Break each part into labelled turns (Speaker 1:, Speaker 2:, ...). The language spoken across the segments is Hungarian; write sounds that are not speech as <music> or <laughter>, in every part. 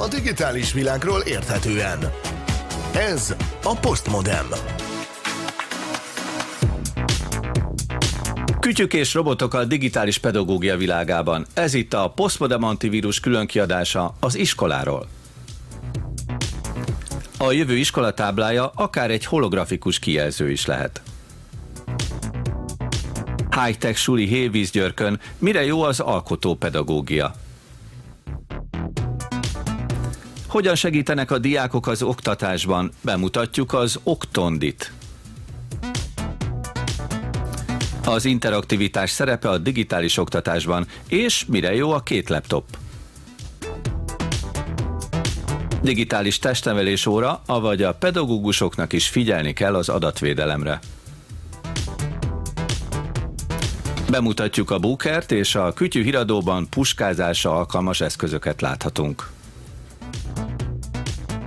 Speaker 1: a digitális világról érthetően. Ez a Postmodem.
Speaker 2: Kütyük és robotok a digitális pedagógia világában. Ez itt a Postmodem antivírus különkiadása az iskoláról. A jövő iskolatáblája akár egy holografikus kijelző is lehet. High-tech suli Hévízgyörkön mire jó az alkotópedagógia? Hogyan segítenek a diákok az oktatásban? Bemutatjuk az Oktondit. Az interaktivitás szerepe a digitális oktatásban, és mire jó a két laptop? Digitális testnevelés óra, avagy a pedagógusoknak is figyelni kell az adatvédelemre. Bemutatjuk a bukert, és a kütyű híradóban puskázásra alkalmas eszközöket láthatunk.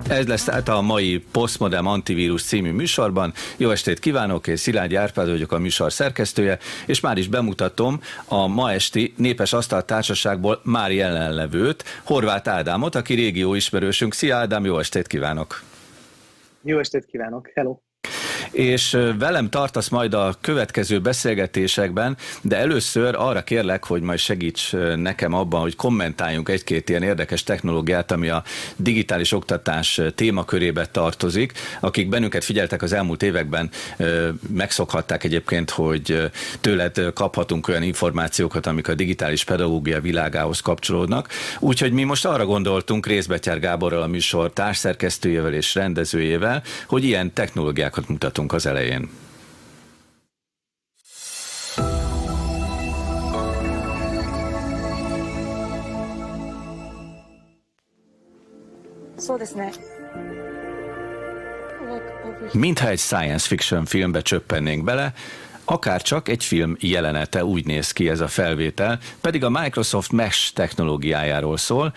Speaker 2: Ez lesz tehát a mai Postmodern Antivírus című műsorban. Jó estét kívánok, és Szilágyi Árpád vagyok a műsor szerkesztője, és már is bemutatom a ma esti Népes Asztal Társaságból már jelenlevőt, Horváth Ádámot, aki régió ismerősünk. Szia Ádám, jó estét kívánok!
Speaker 3: Jó estét kívánok, hello!
Speaker 2: És velem tartasz majd a következő beszélgetésekben, de először arra kérlek, hogy majd segíts nekem abban, hogy kommentáljunk egy-két ilyen érdekes technológiát, ami a digitális oktatás témakörébe tartozik. Akik bennünket figyeltek az elmúlt években, megszokhatták egyébként, hogy tőled kaphatunk olyan információkat, amik a digitális pedagógia világához kapcsolódnak. Úgyhogy mi most arra gondoltunk Részbetyár Gáborral a műsor társszerkesztőjével és rendezőjével, hogy ilyen technológiákat mutatunk az elején. Mintha egy science fiction filmbe csöppennénk bele, akár csak egy film jelenete úgy néz ki ez a felvétel, pedig a Microsoft Mesh technológiájáról szól,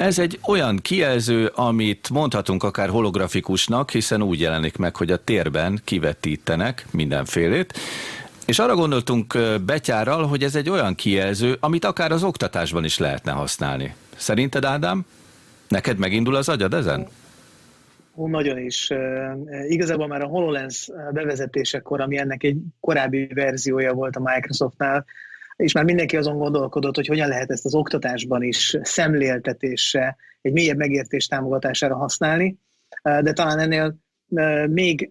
Speaker 2: ez egy olyan kijelző, amit mondhatunk akár holografikusnak, hiszen úgy jelenik meg, hogy a térben kivetítenek mindenfélét, és arra gondoltunk betyárral, hogy ez egy olyan kijelző, amit akár az oktatásban is lehetne használni. Szerinted, Ádám? Neked megindul az agyad ezen?
Speaker 3: Ó, nagyon is. Igazából már a HoloLens bevezetésekor, ami ennek egy korábbi verziója volt a Microsoftnál, és már mindenki azon gondolkodott, hogy hogyan lehet ezt az oktatásban is szemléltetésre, egy mélyebb megértés támogatására használni, de talán ennél még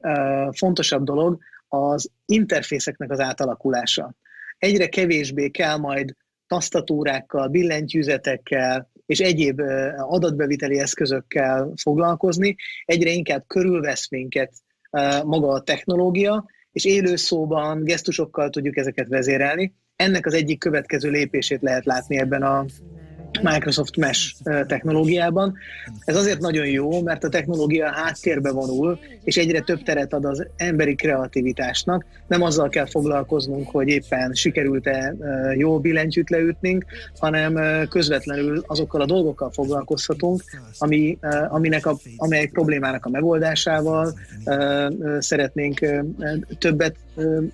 Speaker 3: fontosabb dolog az interfészeknek az átalakulása. Egyre kevésbé kell majd tasztatúrákkal, billentyűzetekkel és egyéb adatbeviteli eszközökkel foglalkozni, egyre inkább körülvesz minket maga a technológia, és élő szóban, gesztusokkal tudjuk ezeket vezérelni, ennek az egyik következő lépését lehet látni ebben a Microsoft Mesh technológiában. Ez azért nagyon jó, mert a technológia háttérbe vonul, és egyre több teret ad az emberi kreativitásnak. Nem azzal kell foglalkoznunk, hogy éppen sikerült-e jó billentyűt leütnünk, hanem közvetlenül azokkal a dolgokkal foglalkozhatunk, ami, aminek a, amelyek problémának a megoldásával szeretnénk többet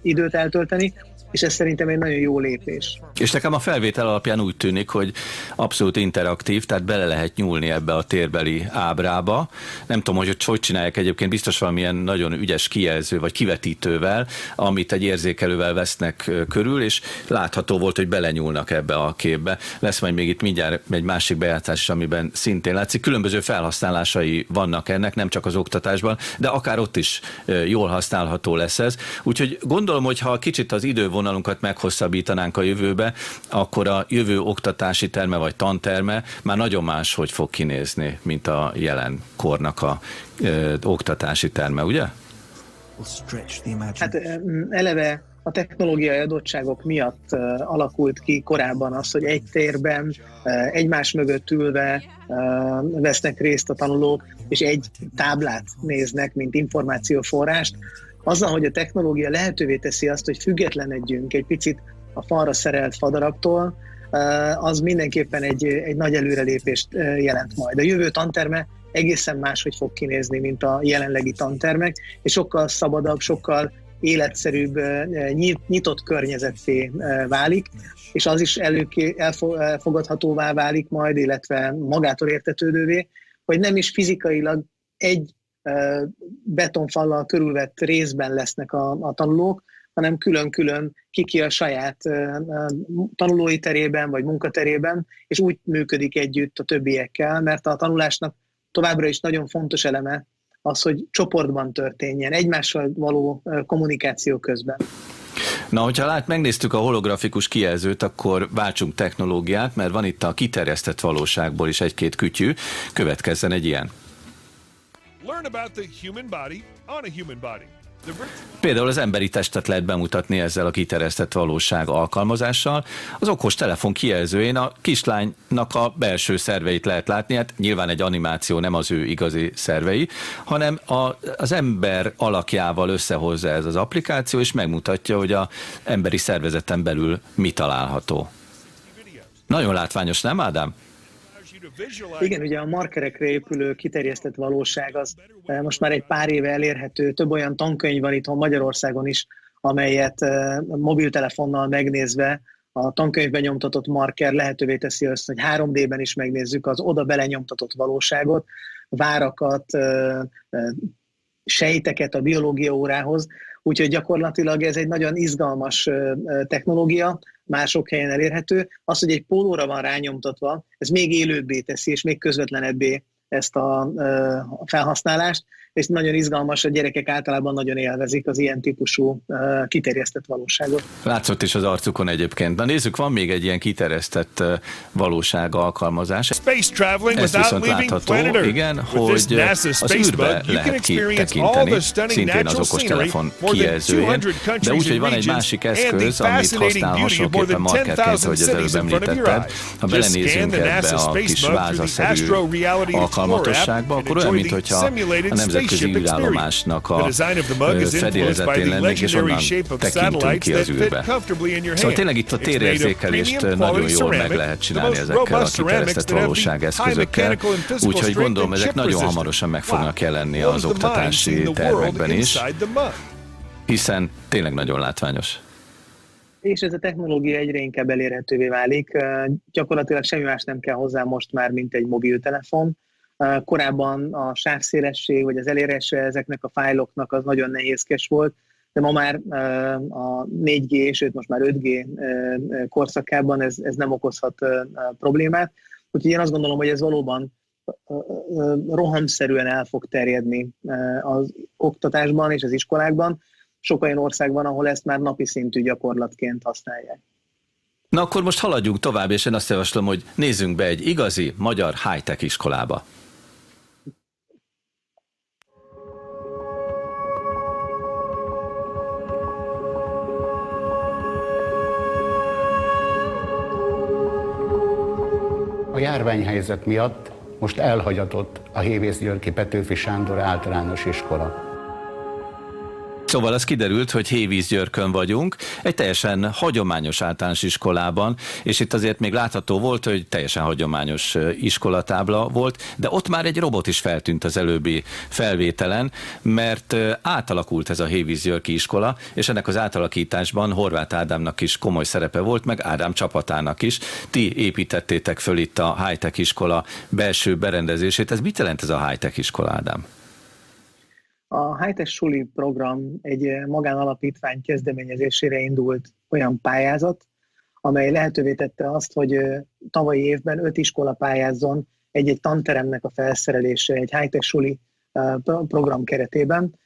Speaker 3: időt eltölteni, és ez szerintem egy nagyon jó lépés.
Speaker 2: És nekem a felvétel alapján úgy tűnik, hogy abszolút interaktív, tehát bele lehet nyúlni ebbe a térbeli ábrába. Nem tudom, hogy hogy csinálják egyébként, biztos valamilyen nagyon ügyes kijelző vagy kivetítővel, amit egy érzékelővel vesznek körül, és látható volt, hogy belenyúlnak ebbe a képbe. Lesz majd még itt mindjárt egy másik bejátszás, amiben szintén látszik. Különböző felhasználásai vannak ennek, nem csak az oktatásban, de akár ott is jól használható lesz ez. Úgyhogy gondolom, hogy ha kicsit az idővonal vonalunkat meghosszabbítanánk a jövőbe, akkor a jövő oktatási terme vagy tanterme már nagyon más, hogy fog kinézni, mint a jelen kornak a ö, oktatási terme, ugye?
Speaker 3: Hát eleve a technológiai adottságok miatt uh, alakult ki korábban az, hogy egy térben uh, egymás mögött ülve uh, vesznek részt a tanulók, és egy táblát néznek, mint információforrást azzal, hogy a technológia lehetővé teszi azt, hogy függetlenedjünk egy picit a falra szerelt fadarabtól, az mindenképpen egy, egy nagy előrelépést jelent majd. A jövő tanterme egészen máshogy fog kinézni, mint a jelenlegi tantermek, és sokkal szabadabb, sokkal életszerűbb, nyitott környezetté válik, és az is előké, elfogadhatóvá válik majd, illetve magától értetődővé, hogy nem is fizikailag egy betonfallal körülvett részben lesznek a, a tanulók, hanem külön-külön kiki a saját tanulói terében vagy munkaterében, és úgy működik együtt a többiekkel, mert a tanulásnak továbbra is nagyon fontos eleme az, hogy csoportban történjen, egymással való kommunikáció közben.
Speaker 2: Na, hogyha lát, megnéztük a holografikus kijelzőt, akkor váltsunk technológiát, mert van itt a kiterjesztett valóságból is egy-két kütyű. Következzen egy ilyen. Learn about the human body on a human body. Például az emberi testet lehet bemutatni ezzel a kiterjesztett valóság alkalmazással. Az okos telefon kijelzőjén a kislánynak a belső szerveit lehet látni, hát nyilván egy animáció nem az ő igazi szervei, hanem a, az ember alakjával összehozza ez az applikáció, és megmutatja, hogy a emberi szervezeten belül mi található. Nagyon látványos, nem Ádám?
Speaker 3: Igen, ugye a markerekre épülő kiterjesztett valóság az eh, most már egy pár éve elérhető, több olyan tankönyv van itthon Magyarországon is, amelyet eh, mobiltelefonnal megnézve a tankönyvben nyomtatott marker lehetővé teszi azt, hogy 3D-ben is megnézzük az oda belenyomtatott valóságot, várakat, eh, sejteket a biológia órához, úgyhogy gyakorlatilag ez egy nagyon izgalmas technológia, mások helyen elérhető. Az, hogy egy pólóra van rányomtatva, ez még élőbbé teszi, és még közvetlenebbé ezt a, felhasználást, és nagyon izgalmas, a gyerekek általában nagyon élvezik az ilyen típusú kiterjesztett valóságot.
Speaker 2: Látszott is az arcukon egyébként. Na nézzük, van még egy ilyen kiterjesztett valóság alkalmazás. Space traveling Ez viszont látható, igen, hogy az űrbe lehet kitekinteni, szintén az okostelefon kijelzőjén, de úgy, hogy van egy másik eszköz, amit használ hasonlóképpen marketként, hogy az előbb említetted. Ha belenézünk ebbe a kis vázaszerű alkalmatosságba, akkor olyan, mintha a nemzet nemzetközi űrállomásnak a fedélzetén lennék, és onnan tekintünk ki az űrbe. Szóval tényleg itt a térérzékelést nagyon jól meg lehet csinálni ezekkel a kiterjesztett valóságeszközökkel, úgyhogy gondolom ezek nagyon hamarosan meg fognak jelenni az oktatási tervekben is, hiszen tényleg nagyon látványos.
Speaker 3: És ez a technológia egyre inkább elérhetővé válik. Gyakorlatilag semmi más nem kell hozzá most már, mint egy mobiltelefon. Korábban a sávszélesség vagy az elérése ezeknek a fájloknak az nagyon nehézkes volt, de ma már a 4G, sőt most már 5G korszakában ez, ez nem okozhat problémát. Úgyhogy én azt gondolom, hogy ez valóban rohamszerűen el fog terjedni az oktatásban és az iskolákban. Sok olyan ország van, ahol ezt már napi szintű gyakorlatként használják.
Speaker 2: Na akkor most haladjunk tovább, és én azt javaslom, hogy nézzünk be egy igazi magyar high-tech iskolába.
Speaker 4: A járványhelyzet miatt most elhagyatott a Hévész Györgyi Petőfi Sándor általános iskola.
Speaker 2: Szóval az kiderült, hogy Hévízgyörkön vagyunk, egy teljesen hagyományos általános iskolában, és itt azért még látható volt, hogy teljesen hagyományos iskolatábla volt, de ott már egy robot is feltűnt az előbbi felvételen, mert átalakult ez a Hévízgyörki iskola, és ennek az átalakításban Horváth Ádámnak is komoly szerepe volt, meg Ádám csapatának is. Ti építettétek föl itt a high-tech iskola belső berendezését. Ez mit jelent ez a high-tech iskola, Ádám?
Speaker 3: A Hightech Suli program egy eh, magánalapítvány kezdeményezésére indult olyan pályázat, amely lehetővé tette azt, hogy eh, tavalyi évben öt iskola pályázzon egy-egy tanteremnek a felszerelése egy Hightech Suli eh, program keretében.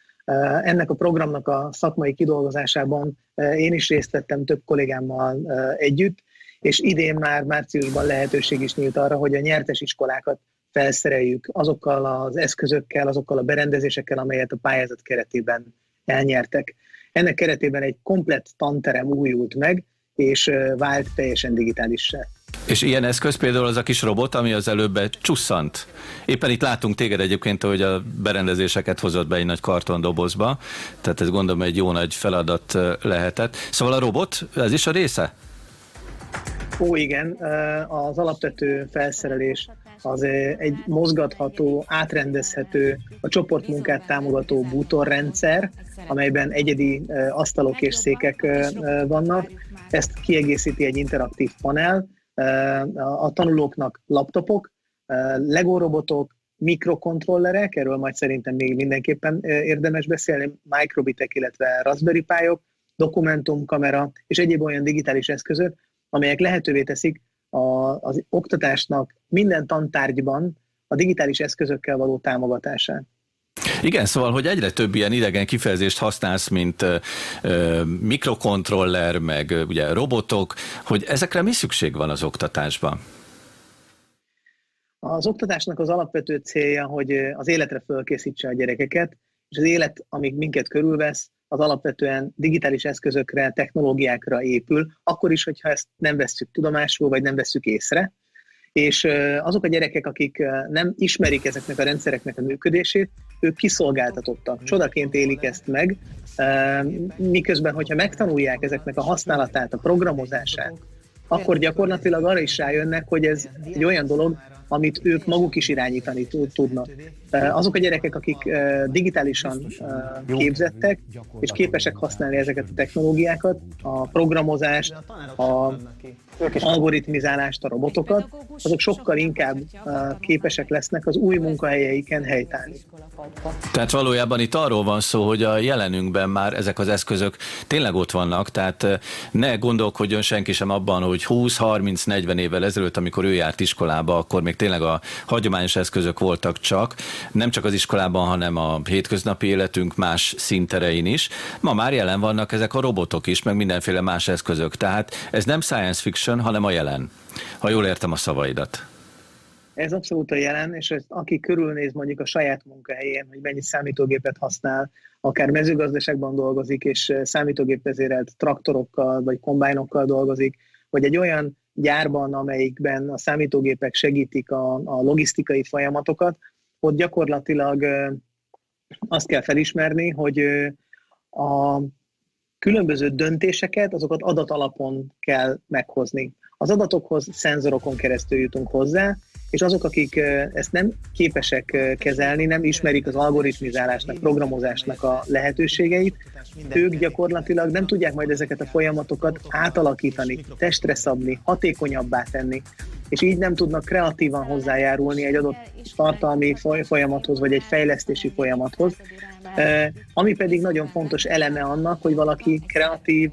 Speaker 3: Ennek a programnak a szakmai kidolgozásában én is részt vettem több kollégámmal együtt, és idén már márciusban lehetőség is nyílt arra, hogy a nyertes iskolákat felszereljük azokkal az eszközökkel, azokkal a berendezésekkel, amelyet a pályázat keretében elnyertek. Ennek keretében egy komplett tanterem újult meg, és vált teljesen digitálissá.
Speaker 2: És ilyen eszköz például az a kis robot, ami az előbb csusszant. Éppen itt látunk téged egyébként, hogy a berendezéseket hozott be egy nagy kartondobozba, tehát ez gondolom egy jó nagy feladat lehetett. Szóval a robot, ez is a része?
Speaker 3: Ó, igen, az alapvető felszerelés az egy mozgatható, átrendezhető, a csoportmunkát támogató bútorrendszer, amelyben egyedi asztalok és székek vannak. Ezt kiegészíti egy interaktív panel, a tanulóknak laptopok, Lego robotok, mikrokontrollerek, erről majd szerintem még mindenképpen érdemes beszélni, microbitek, illetve Raspberry Pi-ok, dokumentumkamera és egyéb olyan digitális eszközök, amelyek lehetővé teszik a, az oktatásnak minden tantárgyban a digitális eszközökkel való támogatását.
Speaker 2: Igen, szóval, hogy egyre több ilyen idegen kifejezést használsz, mint ö, mikrokontroller, meg ugye robotok, hogy ezekre mi szükség van az oktatásban?
Speaker 3: Az oktatásnak az alapvető célja, hogy az életre fölkészítse a gyerekeket, és az élet, amíg minket körülvesz, az alapvetően digitális eszközökre, technológiákra épül, akkor is, hogyha ezt nem vesszük tudomásul, vagy nem vesszük észre. És azok a gyerekek, akik nem ismerik ezeknek a rendszereknek a működését, ők kiszolgáltatottak, csodaként élik ezt meg, miközben, hogyha megtanulják ezeknek a használatát, a programozását, akkor gyakorlatilag arra is rájönnek, hogy ez egy olyan dolog, amit ők maguk is irányítani tudnak. Azok a gyerekek, akik digitálisan képzettek, és képesek használni ezeket a technológiákat, a programozást, a algoritmizálást, a robotokat, azok sokkal inkább képesek lesznek az új munkahelyeiken helytállni.
Speaker 2: Tehát valójában itt arról van szó, hogy a jelenünkben már ezek az eszközök tényleg ott vannak, tehát ne gondolkodjon senki sem abban, hogy 20-30-40 évvel ezelőtt, amikor ő járt iskolába, akkor még tényleg a hagyományos eszközök voltak csak, nem csak az iskolában, hanem a hétköznapi életünk más szinterein is. Ma már jelen vannak ezek a robotok is, meg mindenféle más eszközök. Tehát ez nem science fiction, hanem a jelen. Ha jól értem a szavaidat.
Speaker 3: Ez abszolút a jelen, és ezt, aki körülnéz mondjuk a saját munkahelyén, hogy mennyi számítógépet használ, akár mezőgazdaságban dolgozik, és számítógép vezérelt traktorokkal vagy kombájnokkal dolgozik, vagy egy olyan gyárban, amelyikben a számítógépek segítik a, a logisztikai folyamatokat, ott gyakorlatilag azt kell felismerni, hogy a különböző döntéseket, azokat adat alapon kell meghozni. Az adatokhoz szenzorokon keresztül jutunk hozzá, és azok, akik ezt nem képesek kezelni, nem ismerik az algoritmizálásnak, programozásnak a lehetőségeit, ők gyakorlatilag nem tudják majd ezeket a folyamatokat átalakítani, testre szabni, hatékonyabbá tenni, és így nem tudnak kreatívan hozzájárulni egy adott tartalmi folyamathoz, vagy egy fejlesztési folyamathoz, ami pedig nagyon fontos eleme annak, hogy valaki kreatív,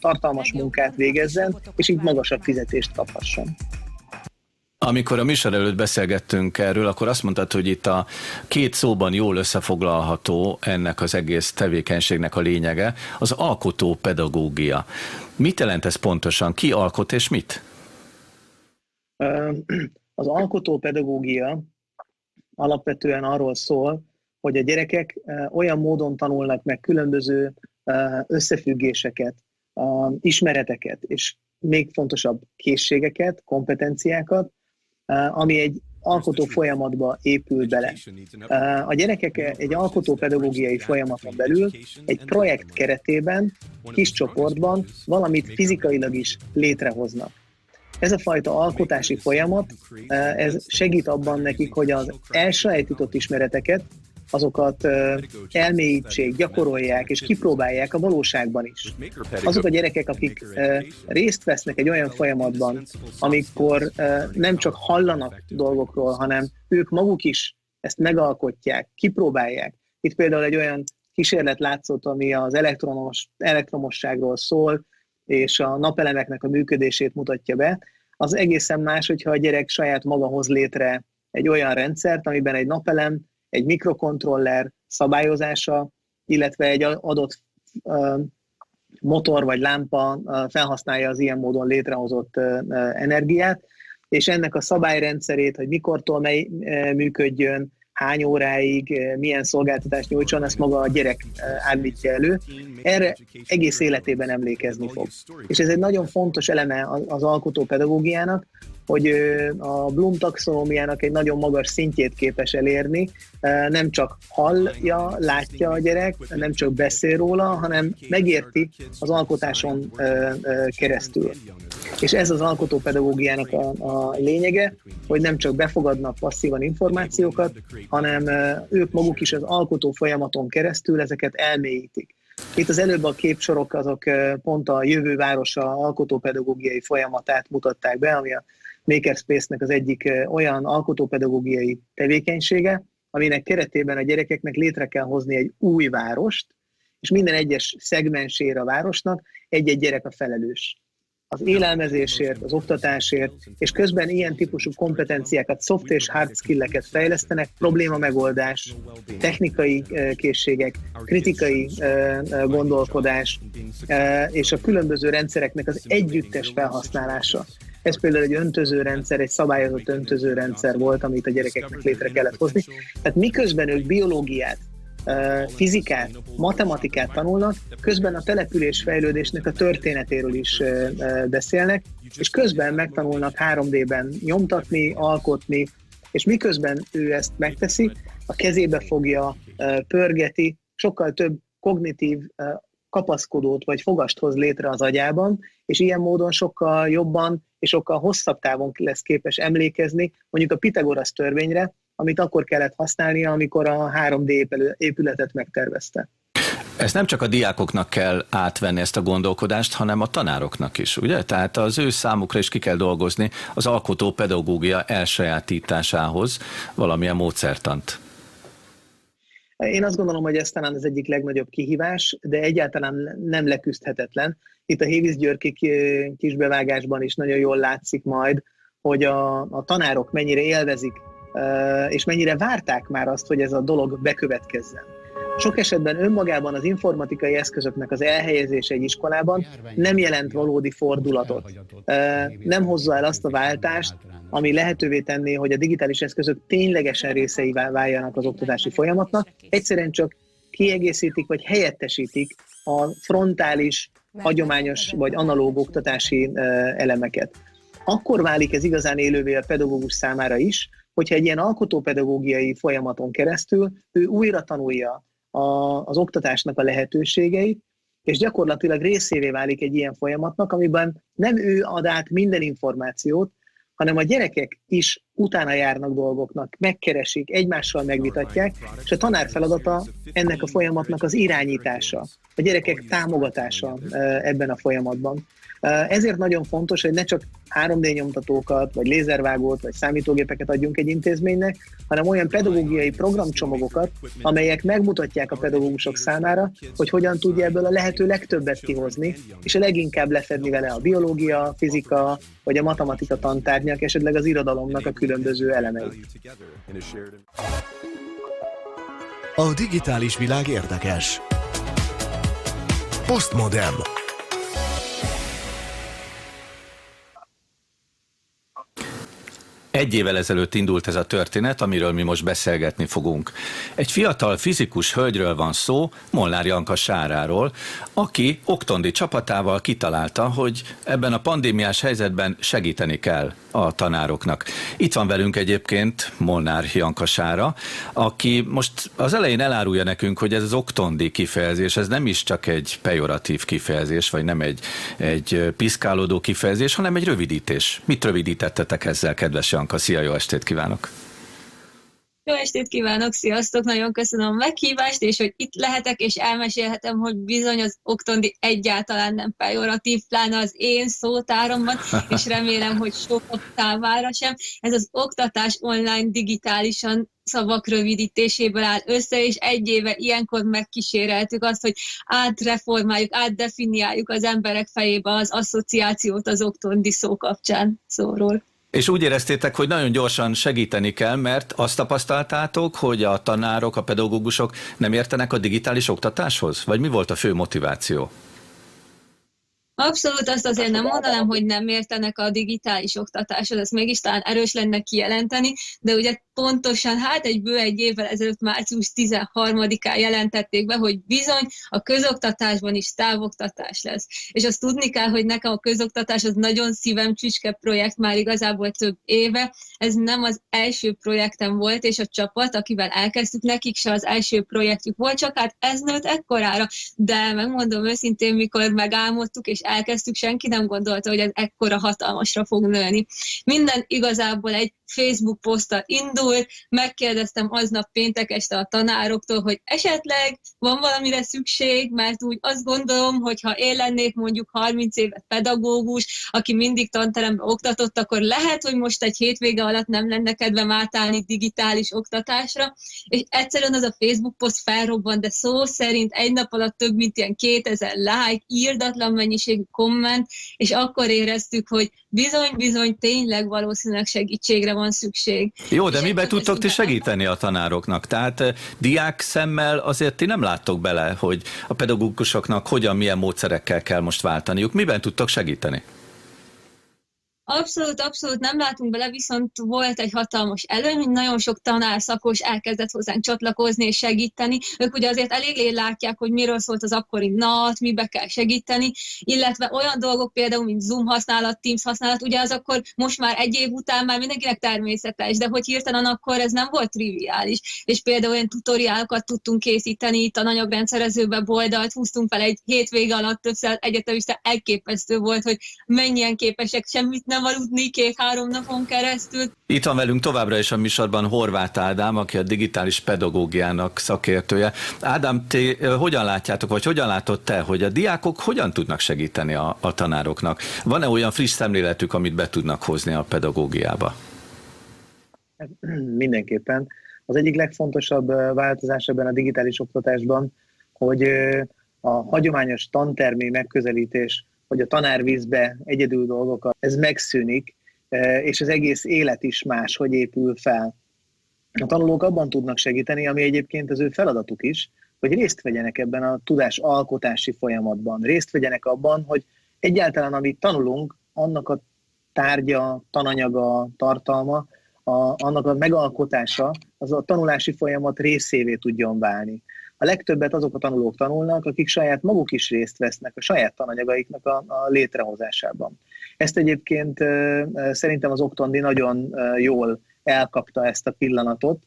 Speaker 3: tartalmas munkát végezzen, és így magasabb fizetést kaphasson.
Speaker 2: Amikor a műsor előtt beszélgettünk erről, akkor azt mondtad, hogy itt a két szóban jól összefoglalható ennek az egész tevékenységnek a lényege, az alkotó pedagógia. Mit jelent ez pontosan? Ki alkot és mit?
Speaker 3: Az alkotó pedagógia alapvetően arról szól, hogy a gyerekek olyan módon tanulnak meg különböző összefüggéseket, ismereteket, és még fontosabb készségeket, kompetenciákat, ami egy alkotó folyamatba épül bele. A gyerekek egy alkotó pedagógiai folyamaton belül egy projekt keretében, kis csoportban valamit fizikailag is létrehoznak. Ez a fajta alkotási folyamat, ez segít abban nekik, hogy az elsajátított ismereteket azokat elmélyítsék, gyakorolják és kipróbálják a valóságban is. Azok a gyerekek, akik részt vesznek egy olyan folyamatban, amikor nem csak hallanak dolgokról, hanem ők maguk is ezt megalkotják, kipróbálják. Itt például egy olyan kísérlet látszott, ami az elektromos, elektromosságról szól, és a napelemeknek a működését mutatja be. Az egészen más, hogyha a gyerek saját maga hoz létre egy olyan rendszert, amiben egy napelem egy mikrokontroller szabályozása, illetve egy adott motor vagy lámpa felhasználja az ilyen módon létrehozott energiát, és ennek a szabályrendszerét, hogy mikortól mely működjön, hány óráig, milyen szolgáltatást nyújtson, ezt maga a gyerek állítja elő. Erre egész életében emlékezni fog. És ez egy nagyon fontos eleme az alkotó pedagógiának, hogy a Bloom taxonómiának egy nagyon magas szintjét képes elérni, nem csak hallja, látja a gyerek, nem csak beszél róla, hanem megérti az alkotáson keresztül. És ez az alkotópedagógiának a, a lényege, hogy nem csak befogadnak passzívan információkat, hanem ők maguk is az alkotó folyamaton keresztül ezeket elmélyítik. Itt az előbb a képsorok azok pont a jövő városa alkotópedagógiai folyamatát mutatták be, ami a Makerspace-nek az egyik olyan alkotópedagógiai tevékenysége, aminek keretében a gyerekeknek létre kell hozni egy új várost, és minden egyes szegmensére a városnak egy-egy gyerek a felelős az élelmezésért, az oktatásért, és közben ilyen típusú kompetenciákat, soft és hard skilleket fejlesztenek, probléma megoldás, technikai készségek, kritikai gondolkodás, és a különböző rendszereknek az együttes felhasználása. Ez például egy öntöző rendszer, egy szabályozott öntöző rendszer volt, amit a gyerekeknek létre kellett hozni. Tehát miközben ők biológiát, fizikát, matematikát tanulnak, közben a település fejlődésnek a történetéről is beszélnek, és közben megtanulnak 3D-ben nyomtatni, alkotni, és miközben ő ezt megteszi, a kezébe fogja, pörgeti, sokkal több kognitív kapaszkodót vagy fogast hoz létre az agyában, és ilyen módon sokkal jobban és sokkal hosszabb távon lesz képes emlékezni, mondjuk a Pitagoras törvényre, amit akkor kellett használnia, amikor a 3D épületet megtervezte.
Speaker 2: Ezt nem csak a diákoknak kell átvenni ezt a gondolkodást, hanem a tanároknak is, ugye? Tehát az ő számukra is ki kell dolgozni az alkotó pedagógia elsajátításához valamilyen módszertant.
Speaker 3: Én azt gondolom, hogy ez talán az egyik legnagyobb kihívás, de egyáltalán nem leküzdhetetlen. Itt a Hévíz Györki kisbevágásban is nagyon jól látszik majd, hogy a, a tanárok mennyire élvezik és mennyire várták már azt, hogy ez a dolog bekövetkezzen. Sok esetben önmagában az informatikai eszközöknek az elhelyezése egy iskolában nem jelent valódi fordulatot. Nem hozza el azt a váltást, ami lehetővé tenné, hogy a digitális eszközök ténylegesen részeivel váljanak az oktatási folyamatnak. Egyszerűen csak kiegészítik vagy helyettesítik a frontális, hagyományos vagy analóg oktatási elemeket. Akkor válik ez igazán élővé a pedagógus számára is, hogyha egy ilyen alkotópedagógiai folyamaton keresztül ő újra tanulja a, az oktatásnak a lehetőségeit, és gyakorlatilag részévé válik egy ilyen folyamatnak, amiben nem ő ad át minden információt, hanem a gyerekek is utána járnak dolgoknak, megkeresik, egymással megvitatják, és a tanár feladata ennek a folyamatnak az irányítása, a gyerekek támogatása ebben a folyamatban. Ezért nagyon fontos, hogy ne csak 3D nyomtatókat, vagy lézervágót, vagy számítógépeket adjunk egy intézménynek, hanem olyan pedagógiai programcsomagokat, amelyek megmutatják a pedagógusok számára, hogy hogyan tudja ebből a lehető legtöbbet kihozni, és a leginkább lefedni vele a biológia, fizika, vagy a matematika tantárgyak, esetleg az irodalomnak a különböző elemei.
Speaker 1: A digitális világ érdekes. Postmodern.
Speaker 2: Egy évvel ezelőtt indult ez a történet, amiről mi most beszélgetni fogunk. Egy fiatal fizikus hölgyről van szó, Molnár Janka Sáráról, aki Oktondi csapatával kitalálta, hogy ebben a pandémiás helyzetben segíteni kell a tanároknak. Itt van velünk egyébként Molnár Janka Sára, aki most az elején elárulja nekünk, hogy ez az Oktondi kifejezés, ez nem is csak egy pejoratív kifejezés, vagy nem egy, egy piszkálódó kifejezés, hanem egy rövidítés. Mit rövidítettetek ezzel, kedves Janka? Szia, jó estét kívánok!
Speaker 5: Jó estét kívánok, sziasztok! Nagyon köszönöm a meghívást, és hogy itt lehetek, és elmesélhetem, hogy bizony az oktondi egyáltalán nem pejoratív, pláne az én szótáromban, és remélem, hogy sokak számára sem. Ez az oktatás online digitálisan szavak rövidítéséből áll össze, és egy éve ilyenkor megkíséreltük azt, hogy átreformáljuk, átdefiniáljuk az emberek fejébe az asszociációt az oktondi szó kapcsán szóról.
Speaker 2: És úgy éreztétek, hogy nagyon gyorsan segíteni kell, mert azt tapasztaltátok, hogy a tanárok, a pedagógusok nem értenek a digitális oktatáshoz? Vagy mi volt a fő motiváció?
Speaker 5: Abszolút azt azért nem mondanám, hogy nem értenek a digitális oktatáshoz, ezt mégis talán erős lenne kijelenteni, de ugye pontosan, hát egy bő egy évvel ezelőtt március 13-án jelentették be, hogy bizony a közoktatásban is távoktatás lesz. És azt tudni kell, hogy nekem a közoktatás az nagyon szívem csücske projekt már igazából több éve. Ez nem az első projektem volt, és a csapat, akivel elkezdtük, nekik se az első projektjük volt, csak hát ez nőtt ekkorára. De megmondom őszintén, mikor megálmodtuk és elkezdtük, senki nem gondolta, hogy ez ekkora hatalmasra fog nőni. Minden igazából egy Facebook poszttal indult, megkérdeztem aznap péntek este a tanároktól, hogy esetleg van valamire szükség, mert úgy azt gondolom, hogy ha én lennék mondjuk 30 évet pedagógus, aki mindig tanteremben oktatott, akkor lehet, hogy most egy hétvége alatt nem lenne kedvem átállni digitális oktatásra, és egyszerűen az a Facebook poszt felrobban, de szó szerint egy nap alatt több mint ilyen 2000 like, írdatlan mennyiségű komment, és akkor éreztük, hogy bizony-bizony tényleg valószínűleg segítségre van szükség.
Speaker 2: Jó, de miben tudtok ti segíteni a tanároknak? Tehát eh, diák szemmel azért ti nem láttok bele, hogy a pedagógusoknak hogyan, milyen módszerekkel kell most váltaniuk. Miben tudtok segíteni?
Speaker 5: Abszolút, abszolút nem látunk bele, viszont volt egy hatalmas előny, nagyon sok tanár szakos elkezdett hozzánk csatlakozni és segíteni. Ők ugye azért elég látják, hogy miről szólt az akkori NAT, mibe kell segíteni, illetve olyan dolgok például, mint Zoom használat, Teams használat, ugye az akkor most már egy év után már mindenkinek természetes, de hogy hirtelen akkor ez nem volt triviális. És például olyan tutoriálokat tudtunk készíteni, itt a anyagrendszerezőbe boldalt húztunk fel egy hétvége alatt többször egyetemista elképesztő volt, hogy mennyien képesek semmit nem nem aludni két-három napon keresztül.
Speaker 2: Itt van velünk továbbra is a műsorban Horváth Ádám, aki a digitális pedagógiának szakértője. Ádám, ti hogyan látjátok, vagy hogyan látod te, hogy a diákok hogyan tudnak segíteni a, a tanároknak? Van-e olyan friss szemléletük, amit be tudnak hozni a pedagógiába? <clears throat>
Speaker 3: Mindenképpen. Az egyik legfontosabb változás ebben a digitális oktatásban, hogy a hagyományos tantermi megközelítés hogy a tanár vízbe egyedül dolgokat, ez megszűnik, e, és az egész élet is más, hogy épül fel. A tanulók abban tudnak segíteni, ami egyébként az ő feladatuk is, hogy részt vegyenek ebben a tudás alkotási folyamatban, részt vegyenek abban, hogy egyáltalán amit tanulunk, annak a tárgya, tananyaga, tartalma, a, annak a megalkotása az a tanulási folyamat részévé tudjon válni. A legtöbbet azok a tanulók tanulnak, akik saját maguk is részt vesznek a saját tananyagaiknak a, a létrehozásában. Ezt egyébként szerintem az Oktondi nagyon jól elkapta ezt a pillanatot.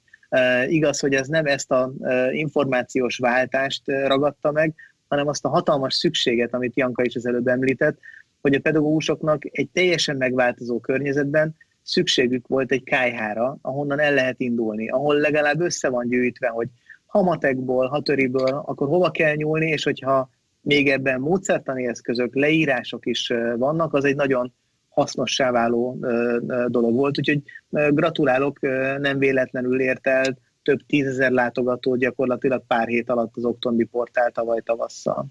Speaker 3: Igaz, hogy ez nem ezt az információs váltást ragadta meg, hanem azt a hatalmas szükséget, amit Janka is az előbb említett, hogy a pedagógusoknak egy teljesen megváltozó környezetben szükségük volt egy kájhára, ahonnan el lehet indulni, ahol legalább össze van gyűjtve, hogy hamatekból, hatöriből, akkor hova kell nyúlni, és hogyha még ebben módszertani eszközök, leírások is vannak, az egy nagyon hasznossá váló dolog volt. Úgyhogy gratulálok, nem véletlenül ért el több tízezer látogató gyakorlatilag pár hét alatt az Oktondi portál tavaly tavasszal.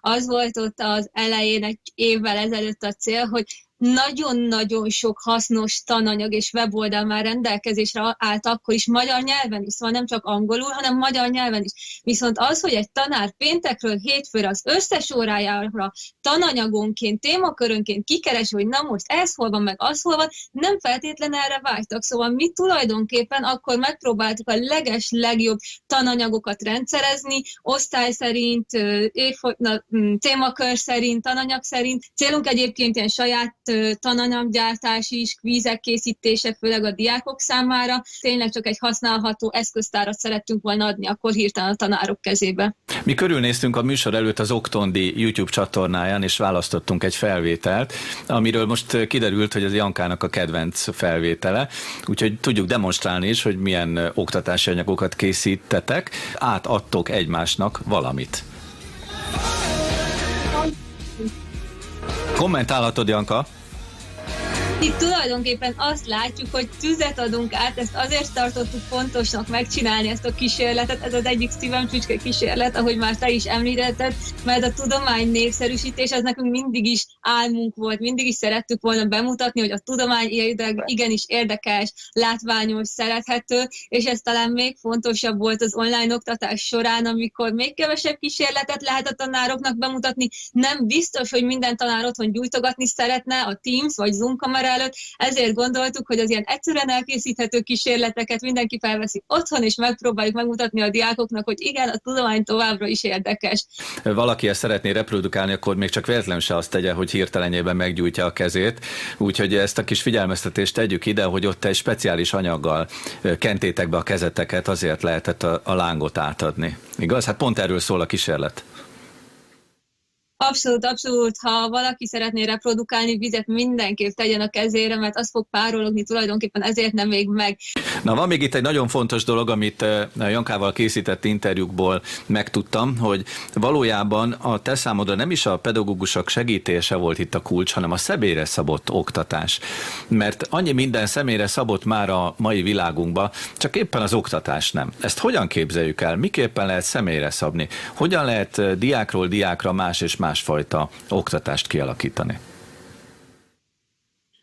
Speaker 5: Az volt ott az elején egy évvel ezelőtt a cél, hogy nagyon-nagyon sok hasznos tananyag és weboldal már rendelkezésre állt akkor is magyar nyelven is, szóval nem csak angolul, hanem magyar nyelven is. Viszont az, hogy egy tanár péntekről hétfőre az összes órájára tananyagonként, témakörönként kikeres, hogy na most ez hol van, meg az hol van, nem feltétlen erre vágytak. Szóval mi tulajdonképpen akkor megpróbáltuk a leges legjobb tananyagokat rendszerezni, osztály szerint, témakör szerint, tananyag szerint. Célunk egyébként ilyen saját tananyaggyártás is, kvízek készítése, főleg a diákok számára. Tényleg csak egy használható eszköztárat szerettünk volna adni akkor hirtelen a tanárok kezébe.
Speaker 2: Mi körülnéztünk a műsor előtt az Oktondi YouTube csatornáján, és választottunk egy felvételt, amiről most kiderült, hogy az Jankának a kedvenc felvétele, úgyhogy tudjuk demonstrálni is, hogy milyen oktatási anyagokat készítetek, átadtok egymásnak valamit. Kommentálhatod, Janka?
Speaker 5: Itt tulajdonképpen azt látjuk, hogy tüzet adunk át, ezt azért tartottuk fontosnak megcsinálni ezt a kísérletet, ez az egyik szívem csücske kísérlet, ahogy már te is említetted, mert a tudomány népszerűsítés az nekünk mindig is álmunk volt, mindig is szerettük volna bemutatni, hogy a tudomány igenis érdekes, látványos, szerethető, és ez talán még fontosabb volt az online oktatás során, amikor még kevesebb kísérletet lehet a tanároknak bemutatni. Nem biztos, hogy minden tanár otthon gyújtogatni szeretne a Teams vagy Zoom kamera kamera előtt, ezért gondoltuk, hogy az ilyen egyszerűen elkészíthető kísérleteket mindenki felveszi otthon, és megpróbáljuk megmutatni a diákoknak, hogy igen, a tudomány továbbra is érdekes.
Speaker 2: Valaki ezt szeretné reprodukálni, akkor még csak véletlenül se azt tegye, hogy hirtelenjében meggyújtja a kezét. Úgyhogy ezt a kis figyelmeztetést tegyük ide, hogy ott egy speciális anyaggal kentétek be a kezeteket, azért lehetett a, a lángot átadni. Igaz? Hát pont erről szól a kísérlet.
Speaker 5: Abszolút, abszolút. Ha valaki szeretné reprodukálni vizet, mindenképp tegyen a kezére, mert az fog párologni tulajdonképpen, ezért nem még meg.
Speaker 2: Na, van még itt egy nagyon fontos dolog, amit eh, Jankával készített interjúkból megtudtam, hogy valójában a te számodra nem is a pedagógusok segítése volt itt a kulcs, hanem a személyre szabott oktatás. Mert annyi minden személyre szabott már a mai világunkba, csak éppen az oktatás nem. Ezt hogyan képzeljük el? Miképpen lehet személyre szabni? Hogyan lehet eh, diákról diákra más és más másfajta oktatást kialakítani?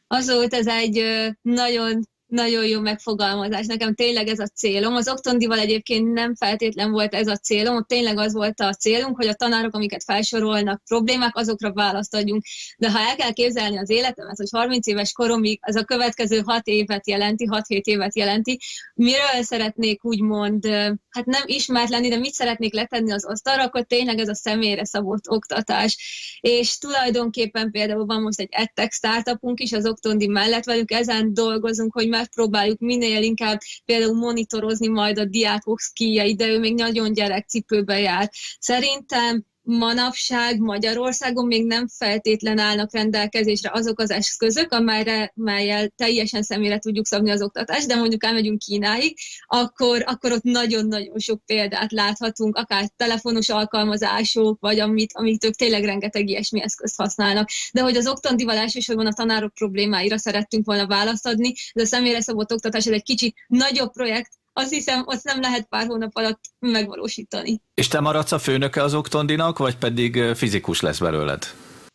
Speaker 5: Az volt ez egy nagyon nagyon jó megfogalmazás. Nekem tényleg ez a célom. Az Oktondival egyébként nem feltétlen volt ez a célom, ott tényleg az volt a célunk, hogy a tanárok, amiket felsorolnak problémák, azokra választ adjunk. De ha el kell képzelni az életemet, hogy 30 éves koromig az a következő 6 évet jelenti, 6-7 évet jelenti, miről szeretnék úgymond, hát nem ismert lenni, de mit szeretnék letenni az asztalra, akkor tényleg ez a személyre szabott oktatás. És tulajdonképpen például van most egy EdTech startupunk is az Oktondi mellett, velük ezen dolgozunk, hogy megpróbáljuk minél inkább például monitorozni majd a diákok szkíjait, de ő még nagyon gyerekcipőbe jár. Szerintem manapság Magyarországon még nem feltétlen állnak rendelkezésre azok az eszközök, amelyre, amelyel teljesen személyre tudjuk szabni az oktatást, de mondjuk elmegyünk Kínáig, akkor, akkor ott nagyon-nagyon sok példát láthatunk, akár telefonos alkalmazások, vagy amit, amit ők tényleg rengeteg ilyesmi eszközt használnak. De hogy az oktandival elsősorban a tanárok problémáira szerettünk volna választ adni, de a személyre szabott oktatás ez egy kicsit nagyobb projekt, azt hiszem, azt nem lehet pár hónap alatt megvalósítani.
Speaker 2: És te maradsz a főnöke az Oktondinak, vagy pedig fizikus lesz belőled?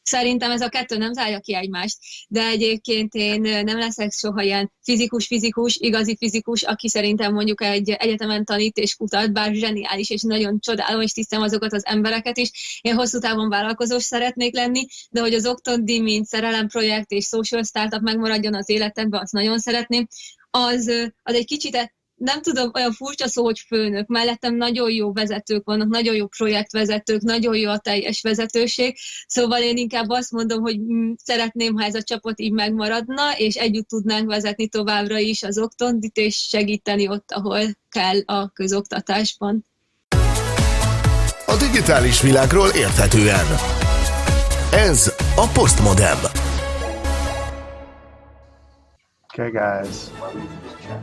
Speaker 5: Szerintem ez a kettő nem zárja ki egymást, de egyébként én nem leszek soha ilyen fizikus-fizikus, igazi fizikus, aki szerintem mondjuk egy egyetemen tanít és kutat, bár zseniális és nagyon csodálom, és tisztem azokat az embereket is. Én hosszú távon vállalkozós szeretnék lenni, de hogy az Oktondi, mint szerelemprojekt és social startup megmaradjon az életemben, azt nagyon szeretném. Az, az egy kicsit nem tudom, olyan furcsa szó, hogy főnök. Mellettem nagyon jó vezetők vannak, nagyon jó projektvezetők, nagyon jó a teljes vezetőség. Szóval én inkább azt mondom, hogy szeretném, ha ez a csapat így megmaradna, és együtt tudnánk vezetni továbbra is az oktondit, és segíteni ott, ahol kell a közoktatásban.
Speaker 1: A digitális világról érthetően. Ez a Postmodem.
Speaker 6: Okay, guys.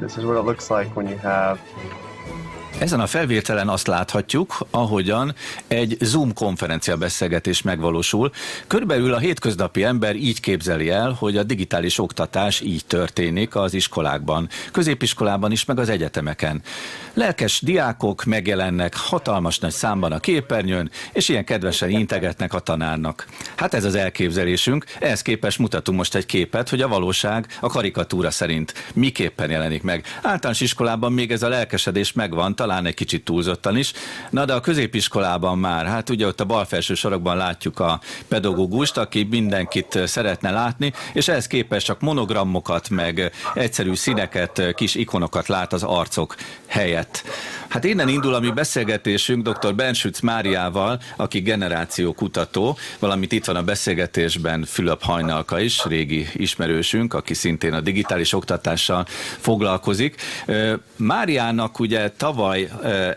Speaker 6: This is what it looks like when you have
Speaker 2: ezen a felvételen azt láthatjuk, ahogyan egy Zoom konferencia beszélgetés megvalósul. Körülbelül a hétköznapi ember így képzeli el, hogy a digitális oktatás így történik az iskolákban, középiskolában is, meg az egyetemeken. Lelkes diákok megjelennek hatalmas nagy számban a képernyőn, és ilyen kedvesen integetnek a tanárnak. Hát ez az elképzelésünk, ehhez képest mutatunk most egy képet, hogy a valóság a karikatúra szerint miképpen jelenik meg. Általános iskolában még ez a lelkesedés megvan, talán egy kicsit túlzottan is. Na de a középiskolában már, hát ugye ott a bal felső sorokban látjuk a pedagógust, aki mindenkit szeretne látni, és ehhez képest csak monogramokat, meg egyszerű színeket, kis ikonokat lát az arcok helyett. Hát innen indul a mi beszélgetésünk dr. Bensütz Máriával, aki generációkutató, valamit itt van a beszélgetésben Fülöp Hajnalka is, régi ismerősünk, aki szintén a digitális oktatással foglalkozik. Máriának ugye tavaly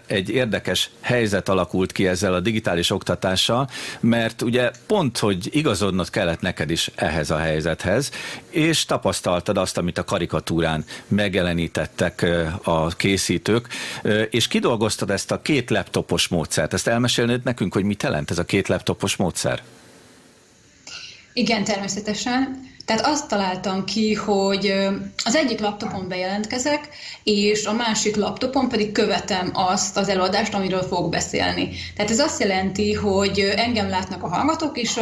Speaker 2: egy érdekes helyzet alakult ki ezzel a digitális oktatással, mert ugye pont, hogy igazodnod kellett neked is ehhez a helyzethez, és tapasztaltad azt, amit a karikatúrán megjelenítettek a készítők, és kidolgoztad ezt a két laptopos módszert. Ezt elmesélnéd nekünk, hogy mit jelent ez a két laptopos módszer?
Speaker 7: Igen, természetesen. Tehát azt találtam ki, hogy az egyik laptopon bejelentkezek, és a másik laptopon pedig követem azt az előadást, amiről fogok beszélni. Tehát ez azt jelenti, hogy engem látnak a hallgatók, és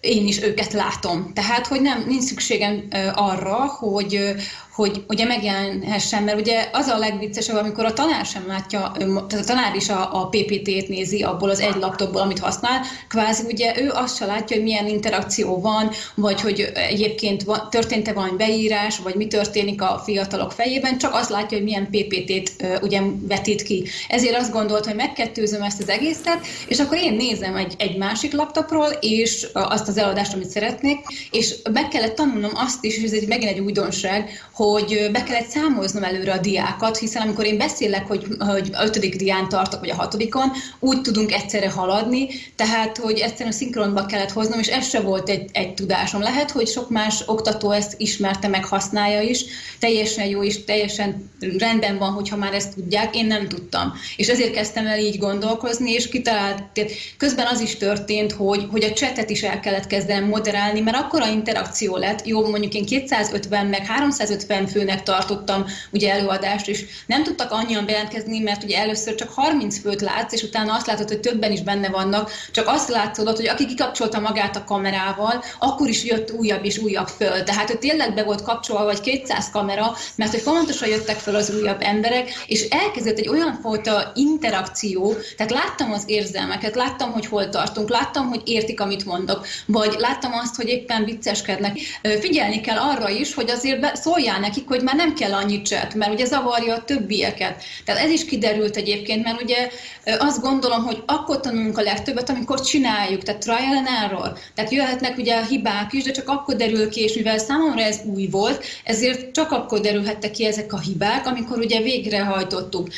Speaker 7: én is őket látom. Tehát, hogy nem, nincs szükségem arra, hogy, hogy ugye megjelenhessen, mert ugye az a legviccesebb, amikor a tanár sem látja, tehát a tanár is a, a PPT-t nézi abból az egy laptopból, amit használ, kvázi ugye ő azt se látja, hogy milyen interakció van, vagy hogy egyébként történt-e valami beírás, vagy mi történik a fiatalok fejében, csak azt látja, hogy milyen PPT-t ugye vetít ki. Ezért azt gondolt, hogy megkettőzöm ezt az egészet, és akkor én nézem egy, egy másik laptopról, és azt az eladást, amit szeretnék, és meg kellett tanulnom azt is, és ez egy, megint egy újdonság, hogy be kellett számolznom előre a diákat, hiszen amikor én beszélek, hogy, hogy a ötödik dián tartok, vagy a hatodikon, úgy tudunk egyszerre haladni, tehát, hogy egyszerűen szinkronba kellett hoznom, és ez se volt egy, egy tudásom. Lehet, hogy sok más oktató ezt ismerte, meg használja is, teljesen jó és teljesen rendben van, hogyha már ezt tudják, én nem tudtam. És ezért kezdtem el így gondolkozni, és kitalált, közben az is történt, hogy, hogy a csetet is el kellett kezdenem moderálni, mert akkora interakció lett, jó, mondjuk én 250 meg 350 főnek tartottam ugye előadást, és nem tudtak annyian bejelentkezni, mert ugye először csak 30 főt látsz, és utána azt látod, hogy többen is benne vannak, csak azt látszódott, hogy aki kikapcsolta magát a kamerával, akkor is jött újabb és újabb föl. Tehát, hogy tényleg be volt kapcsolva, vagy 200 kamera, mert hogy fontosan jöttek föl az újabb emberek, és elkezdett egy olyan fajta interakció, tehát láttam az érzelmeket, láttam, hogy hol tartunk, láttam, hogy értik, amit mondok, vagy láttam azt, hogy éppen vicceskednek. Figyelni kell arra is, hogy azért be, szóljál nekik, hogy már nem kell annyit cset, mert ugye zavarja a többieket. Tehát ez is kiderült egyébként, mert ugye azt gondolom, hogy akkor tanulunk a legtöbbet, amikor csináljuk, tehát trial and error. Tehát jöhetnek ugye a hibák is, de csak akkor derül ki, és mivel számomra ez új volt, ezért csak akkor derülhettek ki ezek a hibák, amikor ugye végrehajtottuk.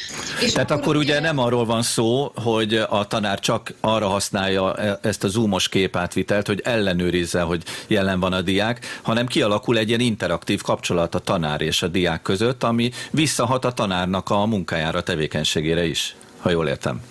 Speaker 2: És Tehát akkor, akkor ugye nem arról van szó, hogy a tanár csak arra használja e- ezt a zoomos képatvitelt, hogy ellenőrizze, hogy jelen van a diák, hanem kialakul egy ilyen interaktív kapcsolat a tanár és a diák között, ami visszahat a tanárnak a munkájára, tevékenységére is, ha jól értem.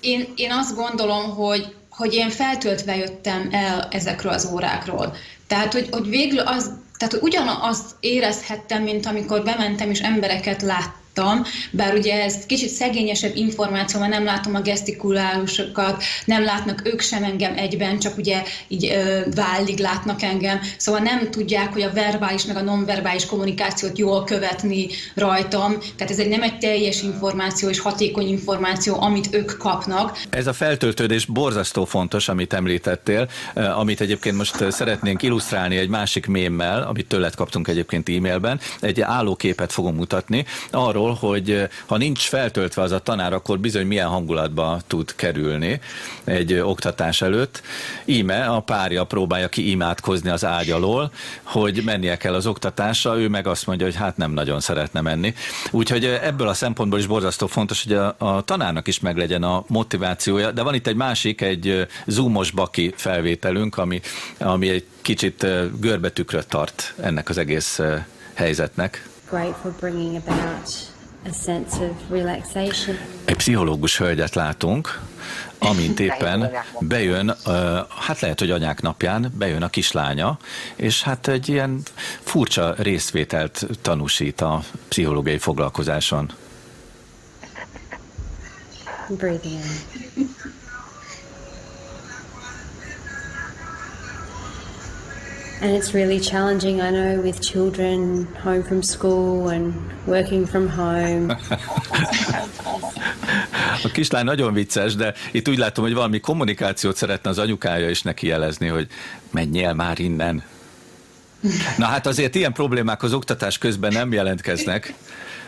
Speaker 7: Én, én azt gondolom, hogy hogy én feltöltve jöttem el ezekről az órákról. Tehát, hogy, hogy végül az, tehát ugyanazt érezhettem, mint amikor bementem és embereket láttam láttam, bár ugye ez kicsit szegényesebb információ, mert nem látom a gesztikulálusokat, nem látnak ők sem engem egyben, csak ugye így ö, vállig látnak engem, szóval nem tudják, hogy a verbális meg a nonverbális kommunikációt jól követni rajtam, tehát ez egy nem egy teljes információ és hatékony információ, amit ők kapnak.
Speaker 2: Ez a feltöltődés borzasztó fontos, amit említettél, amit egyébként most szeretnénk illusztrálni egy másik mémmel, amit tőled kaptunk egyébként e-mailben, egy állóképet fogom mutatni, arról, arról, hogy ha nincs feltöltve az a tanár, akkor bizony milyen hangulatba tud kerülni egy oktatás előtt. Íme a párja próbálja ki imádkozni az ágy alól, hogy mennie kell az oktatásra, ő meg azt mondja, hogy hát nem nagyon szeretne menni. Úgyhogy ebből a szempontból is borzasztó fontos, hogy a, a tanárnak is meglegyen a motivációja, de van itt egy másik, egy zoomos baki felvételünk, ami, ami egy kicsit görbetükröt tart ennek az egész helyzetnek. Great for bringing about Egy pszichológus hölgyet látunk, amint éppen bejön, hát lehet, hogy anyák napján bejön a kislánya, és hát egy ilyen furcsa részvételt tanúsít a pszichológiai foglalkozáson. Breathing in. And it's really challenging, I know, with children home from school and working from home. <laughs> A kislány nagyon vicces, de itt úgy látom, hogy valami kommunikációt szeretne az anyukája is neki jelezni, hogy menjél már innen. Na hát azért ilyen problémák az oktatás közben nem jelentkeznek.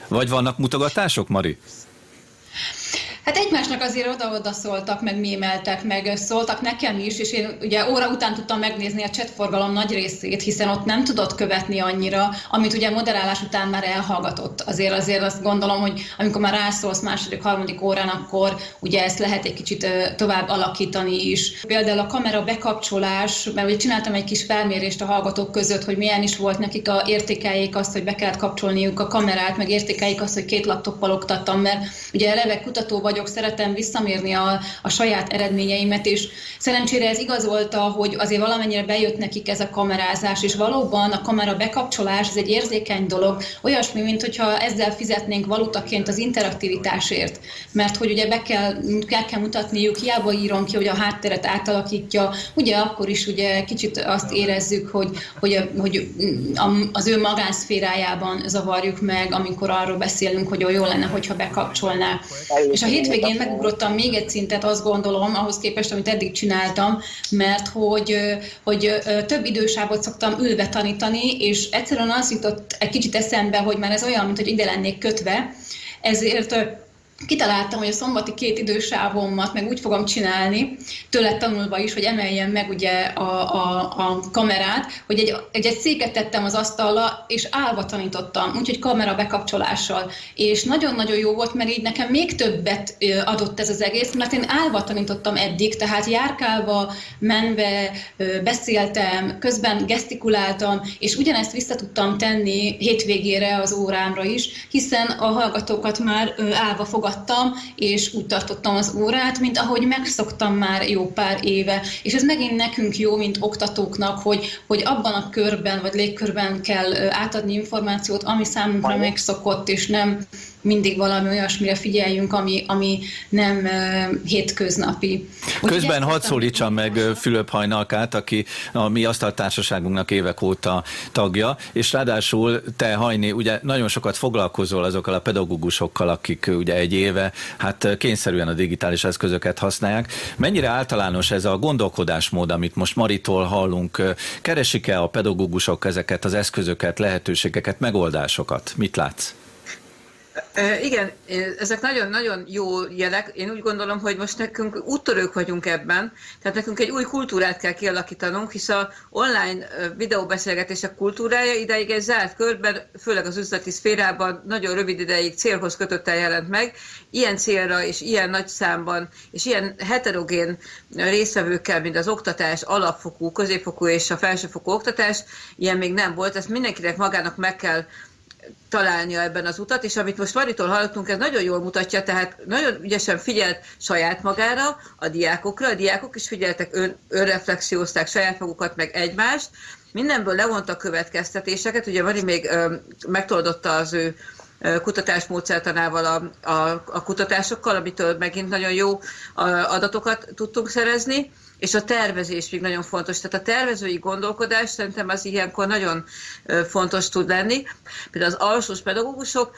Speaker 2: Vagy vannak mutogatások, Mari?
Speaker 7: Hát egymásnak azért oda-oda szóltak, meg mémeltek, meg szóltak nekem is, és én ugye óra után tudtam megnézni a chatforgalom nagy részét, hiszen ott nem tudott követni annyira, amit ugye moderálás után már elhallgatott. Azért azért azt gondolom, hogy amikor már rászólsz második, harmadik órán, akkor ugye ezt lehet egy kicsit tovább alakítani is. Például a kamera bekapcsolás, mert ugye csináltam egy kis felmérést a hallgatók között, hogy milyen is volt nekik a értékeljék azt, hogy be kellett kapcsolniuk a kamerát, meg értékeljék azt, hogy két laptoppal oktattam, mert ugye eleve kutató vagyok, szeretem visszamérni a, a saját eredményeimet, és szerencsére ez igazolta, hogy azért valamennyire bejött nekik ez a kamerázás, és valóban a kamera bekapcsolás, ez egy érzékeny dolog, olyasmi, mint hogyha ezzel fizetnénk valutaként az interaktivitásért, mert hogy ugye be kell, kell, kell mutatniuk, hiába írom ki, hogy a hátteret átalakítja, ugye akkor is ugye kicsit azt érezzük, hogy, hogy, hogy az ő magánszférájában zavarjuk meg, amikor arról beszélünk, hogy jó lenne, hogyha bekapcsolná. És a hétvégén megugrottam még egy szintet, azt gondolom, ahhoz képest, amit eddig csináltam, mert hogy, hogy több idősávot szoktam ülve tanítani, és egyszerűen az jutott egy kicsit eszembe, hogy már ez olyan, mint hogy ide lennék kötve, ezért kitaláltam, hogy a szombati két idősávomat meg úgy fogom csinálni, tőle tanulva is, hogy emeljem meg ugye a, a, a kamerát, hogy egy, egy, egy széket tettem az asztalra, és állva tanítottam, úgyhogy kamera bekapcsolással. És nagyon-nagyon jó volt, mert így nekem még többet adott ez az egész, mert én állva tanítottam eddig, tehát járkálva, menve, beszéltem, közben gesztikuláltam, és ugyanezt vissza tudtam tenni hétvégére az órámra is, hiszen a hallgatókat már állva fogadtam fogadtam, és úgy tartottam az órát, mint ahogy megszoktam már jó pár éve. És ez megint nekünk jó, mint oktatóknak, hogy, hogy abban a körben, vagy légkörben kell átadni információt, ami számunkra megszokott, és nem mindig valami olyasmire figyeljünk, ami, ami nem uh, hétköznapi.
Speaker 2: Közben hadd szólítsam meg Fülöp Hajnalkát, aki a mi asztaltársaságunknak évek óta tagja, és ráadásul te Hajni, ugye nagyon sokat foglalkozol azokkal a pedagógusokkal, akik ugye egy éve hát kényszerűen a digitális eszközöket használják. Mennyire általános ez a gondolkodásmód, amit most Maritól hallunk? Keresik-e a pedagógusok ezeket az eszközöket, lehetőségeket, megoldásokat? Mit látsz?
Speaker 8: Igen, ezek nagyon-nagyon jó jelek. Én úgy gondolom, hogy most nekünk úttörők vagyunk ebben, tehát nekünk egy új kultúrát kell kialakítanunk, hisz a online videóbeszélgetések kultúrája ideig egy zárt körben, főleg az üzleti szférában nagyon rövid ideig célhoz kötöttel jelent meg. Ilyen célra és ilyen nagy számban, és ilyen heterogén részvevőkkel, mint az oktatás, alapfokú, középfokú és a felsőfokú oktatás, ilyen még nem volt. Ezt mindenkinek magának meg kell találnia ebben az utat, és amit most Maritól hallottunk, ez nagyon jól mutatja, tehát nagyon ügyesen figyelt saját magára, a diákokra, a diákok is figyeltek, ön, önreflexiózták saját magukat, meg egymást, mindenből levontak következtetéseket, ugye Mari még ö, megtoldotta az ő kutatásmódszertanával a, a, a kutatásokkal, amitől megint nagyon jó adatokat tudtunk szerezni, és a tervezés még nagyon fontos. Tehát a tervezői gondolkodás szerintem az ilyenkor nagyon fontos tud lenni. Például az alsós pedagógusok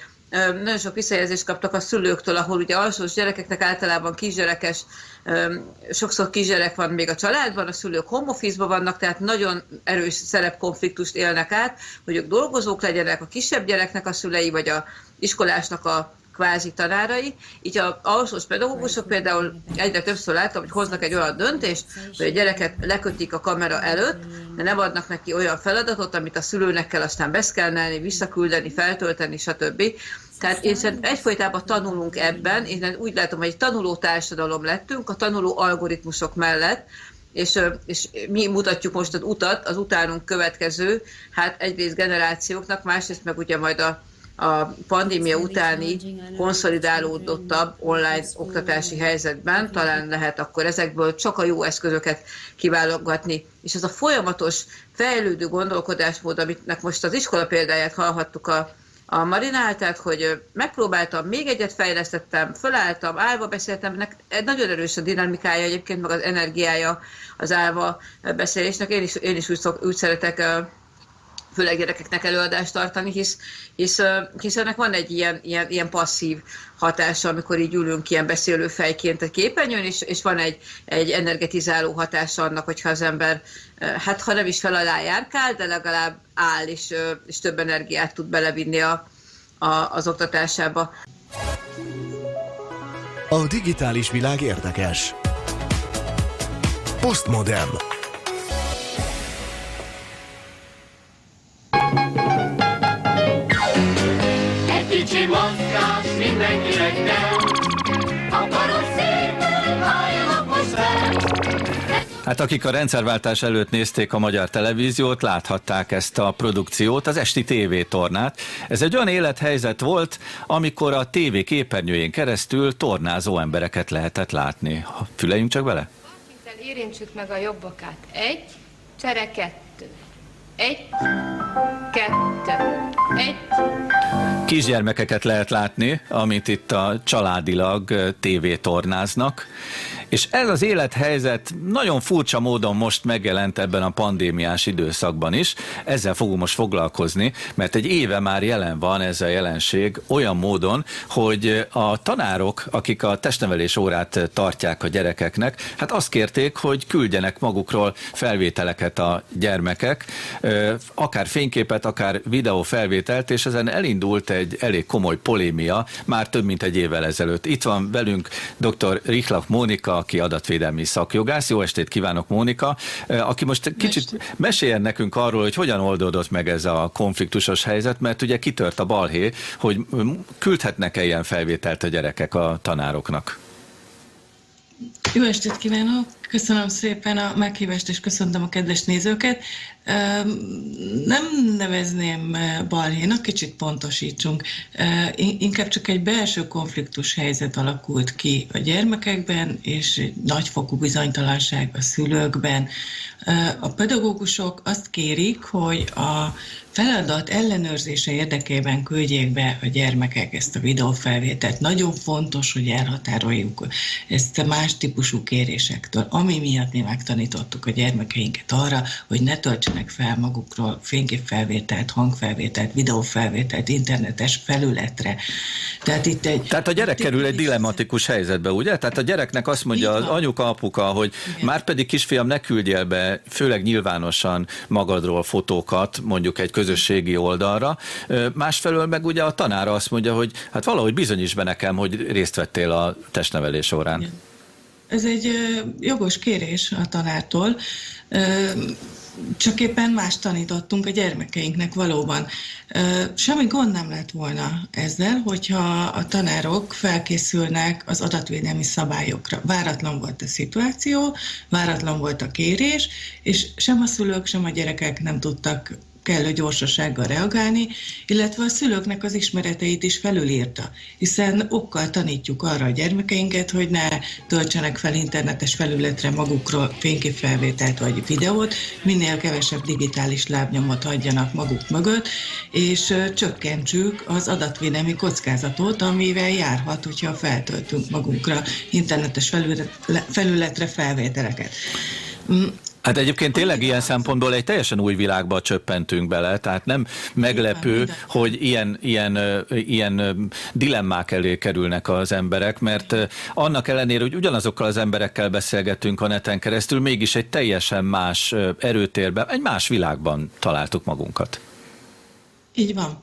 Speaker 8: nagyon sok visszajelzést kaptak a szülőktől, ahol ugye alsós gyerekeknek általában kisgyerekes, sokszor kisgyerek van még a családban, a szülők home vannak, tehát nagyon erős szerepkonfliktust élnek át, hogy ők dolgozók legyenek, a kisebb gyereknek a szülei, vagy a iskolásnak a kvázi tanárai, így a alsós pedagógusok például egyre többször látom, hogy hoznak egy olyan döntést, hogy a gyereket lekötik a kamera előtt, de nem adnak neki olyan feladatot, amit a szülőnek kell aztán beszkennelni, visszaküldeni, feltölteni, stb. Tehát én szerintem egyfolytában tanulunk ebben, én úgy látom, hogy egy tanuló társadalom lettünk, a tanuló algoritmusok mellett, és, és mi mutatjuk most az utat, az utánunk következő, hát egyrészt generációknak, másrészt meg ugye majd a a pandémia utáni konszolidálódottabb online oktatási helyzetben talán lehet akkor ezekből csak a jó eszközöket kiválogatni. És ez a folyamatos fejlődő gondolkodásmód, amit most az iskola példáját hallhattuk a, a Marinál, tehát hogy megpróbáltam, még egyet fejlesztettem, fölálltam, állva beszéltem, ennek nagyon erős a dinamikája egyébként, meg az energiája az állva beszélésnek. Én is, én is úgy, szok, úgy szeretek főleg gyerekeknek előadást tartani, hisz, hisz, hisz ennek van egy ilyen, ilyen, ilyen passzív hatása, amikor így ülünk ilyen beszélő fejként a képernyőn, és, és van egy, egy energetizáló hatása annak, hogyha az ember, hát ha nem is fel alá járkál, de legalább áll, és, és több energiát tud belevinni a, a, az oktatásába.
Speaker 1: A digitális világ érdekes. Postmodern.
Speaker 9: Mindenkinek kell. Akkor szépen hajlapos
Speaker 2: Hát akik a rendszerváltás előtt nézték a magyar televíziót, láthatták ezt a produkciót, az esti tévétornát. Ez egy olyan élethelyzet volt, amikor a tévé képernyőjén keresztül tornázó embereket lehetett látni. Füleljünk csak bele.
Speaker 10: Érintsük meg a jobbokát. Egy, csere kettő. Egy,
Speaker 8: kettő, egy.
Speaker 2: Kisgyermekeket lehet látni, amit itt a családilag tévétornáznak, és ez az élethelyzet nagyon furcsa módon most megjelent ebben a pandémiás időszakban is. Ezzel fogunk most foglalkozni, mert egy éve már jelen van ez a jelenség olyan módon, hogy a tanárok, akik a testnevelés órát tartják a gyerekeknek, hát azt kérték, hogy küldjenek magukról felvételeket a gyermekek, akár fényképet, akár videófelvételt, és ezen elindult egy elég komoly polémia már több mint egy évvel ezelőtt. Itt van velünk dr. Richlach Mónika, aki adatvédelmi szakjogász. Jó estét kívánok, Mónika, aki most kicsit meséljen nekünk arról, hogy hogyan oldódott meg ez a konfliktusos helyzet, mert ugye kitört a balhé, hogy küldhetnek-e ilyen felvételt a gyerekek a tanároknak.
Speaker 10: Jó estét kívánok! Köszönöm szépen a meghívást, és köszöntöm a kedves nézőket. Nem nevezném balhénak, kicsit pontosítsunk. Inkább csak egy belső konfliktus helyzet alakult ki a gyermekekben, és egy nagyfokú bizonytalanság a szülőkben. A pedagógusok azt kérik, hogy a feladat ellenőrzése érdekében küldjék be a gyermekek ezt a videófelvételt. Nagyon fontos, hogy elhatároljuk ezt a más típusú kérésektől, ami miatt mi megtanítottuk a gyermekeinket arra, hogy ne töltsenek fel magukról fényképfelvételt, hangfelvételt, videófelvételt internetes felületre.
Speaker 2: Tehát itt egy... Tehát a gyerek kerül egy dilematikus helyzetbe, ugye? Tehát a gyereknek azt mondja az anyuka, apuka, hogy Igen. már pedig kisfiam, ne küldjél be, főleg nyilvánosan magadról fotókat, mondjuk egy közösségi oldalra. Másfelől meg ugye a tanára azt mondja, hogy hát valahogy bizonyíts be nekem, hogy részt vettél a testnevelés. Igen.
Speaker 10: Ez egy jogos kérés a tanártól, csak éppen más tanítottunk a gyermekeinknek valóban. Semmi gond nem lett volna ezzel, hogyha a tanárok felkészülnek az adatvédelmi szabályokra. Váratlan volt a szituáció, váratlan volt a kérés, és sem a szülők, sem a gyerekek nem tudtak kellő gyorsasággal reagálni, illetve a szülőknek az ismereteit is felülírta, hiszen okkal tanítjuk arra a gyermekeinket, hogy ne töltsenek fel internetes felületre magukról fényképfelvételt vagy videót, minél kevesebb digitális lábnyomot hagyjanak maguk mögött, és csökkentsük az adatvédelmi kockázatot, amivel járhat, hogyha feltöltünk magunkra internetes felületre felvételeket.
Speaker 2: Hát egyébként tényleg ilyen szempontból egy teljesen új világba csöppentünk bele, tehát nem meglepő, hogy ilyen, ilyen, ilyen dilemmák elé kerülnek az emberek, mert annak ellenére, hogy ugyanazokkal az emberekkel beszélgetünk a neten keresztül, mégis egy teljesen más erőtérben, egy más világban találtuk magunkat.
Speaker 10: Így van.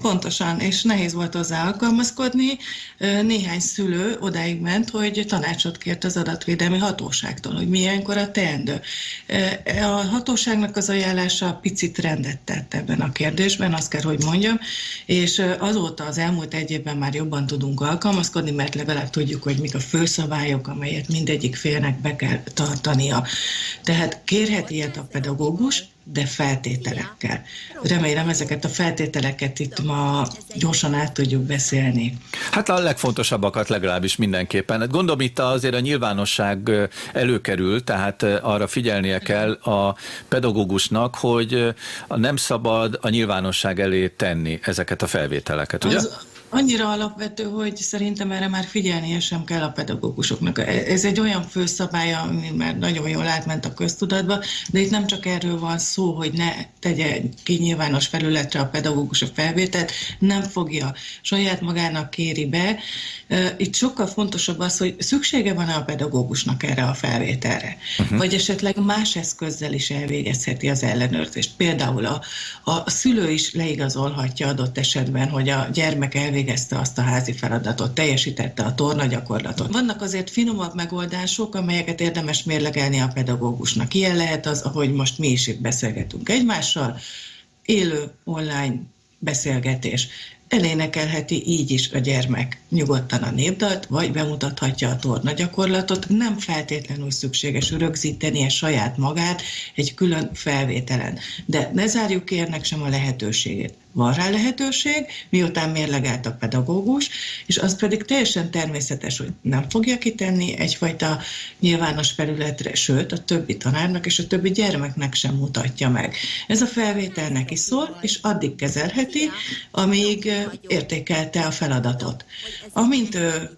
Speaker 10: Pontosan, és nehéz volt hozzá alkalmazkodni. Néhány szülő odáig ment, hogy tanácsot kért az adatvédelmi hatóságtól, hogy milyenkor a teendő. A hatóságnak az ajánlása picit rendet tett ebben a kérdésben, azt kell, hogy mondjam, és azóta az elmúlt egy évben már jobban tudunk alkalmazkodni, mert legalább tudjuk, hogy mik a főszabályok, amelyet mindegyik félnek be kell tartania. Tehát kérhet ilyet a pedagógus, de feltételekkel. Remélem ezeket a feltételeket itt ma gyorsan át tudjuk beszélni.
Speaker 2: Hát a legfontosabbakat legalábbis mindenképpen. Hát gondolom itt azért a nyilvánosság előkerül, tehát arra figyelnie kell a pedagógusnak, hogy nem szabad a nyilvánosság elé tenni ezeket a felvételeket, ugye? Az,
Speaker 10: annyira alapvető, hogy szerintem erre már figyelnie sem kell a pedagógusoknak. Ez egy olyan főszabály, ami már nagyon jól átment a köztudatba, de itt nem csak erről van szó, hogy ne tegye ki nyilvános felületre a pedagógus a felvételt, nem fogja, saját magának kéri be. Itt sokkal fontosabb az, hogy szüksége van-e a pedagógusnak erre a felvételre, uh-huh. vagy esetleg más eszközzel is elvégezheti az ellenőrzést. Például a, a szülő is leigazolhatja adott esetben, hogy a gyermek elvégezheti elvégezte azt a házi feladatot, teljesítette a torna gyakorlatot. Vannak azért finomabb megoldások, amelyeket érdemes mérlegelni a pedagógusnak. Ilyen lehet az, ahogy most mi is itt beszélgetünk egymással, élő online beszélgetés. Elénekelheti így is a gyermek nyugodtan a népdalt, vagy bemutathatja a torna gyakorlatot. Nem feltétlenül szükséges rögzítenie saját magát egy külön felvételen. De ne zárjuk ki ennek sem a lehetőségét van rá lehetőség, miután mérlegelt a pedagógus, és az pedig teljesen természetes, hogy nem fogja kitenni egyfajta nyilvános felületre, sőt, a többi tanárnak és a többi gyermeknek sem mutatja meg. Ez a felvétel neki szól, és addig kezelheti, amíg értékelte a feladatot. Amint ő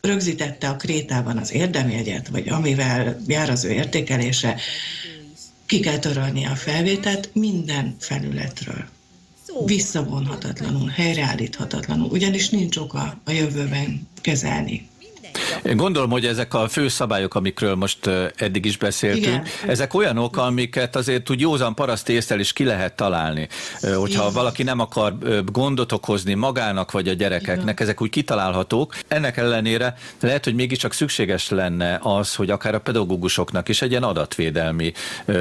Speaker 10: rögzítette a krétában az érdemjegyet, vagy amivel jár az ő értékelése, ki kell törölni a felvételt minden felületről. Visszavonhatatlanul, helyreállíthatatlanul, ugyanis nincs oka a jövőben kezelni.
Speaker 2: Én gondolom, hogy ezek a fő szabályok, amikről most eddig is beszéltünk, Igen. ezek olyanok, amiket azért úgy józan paraszt észre is ki lehet találni. Hogyha Igen. valaki nem akar gondot okozni magának vagy a gyerekeknek, Igen. ezek úgy kitalálhatók. Ennek ellenére lehet, hogy mégiscsak szükséges lenne az, hogy akár a pedagógusoknak is egy ilyen adatvédelmi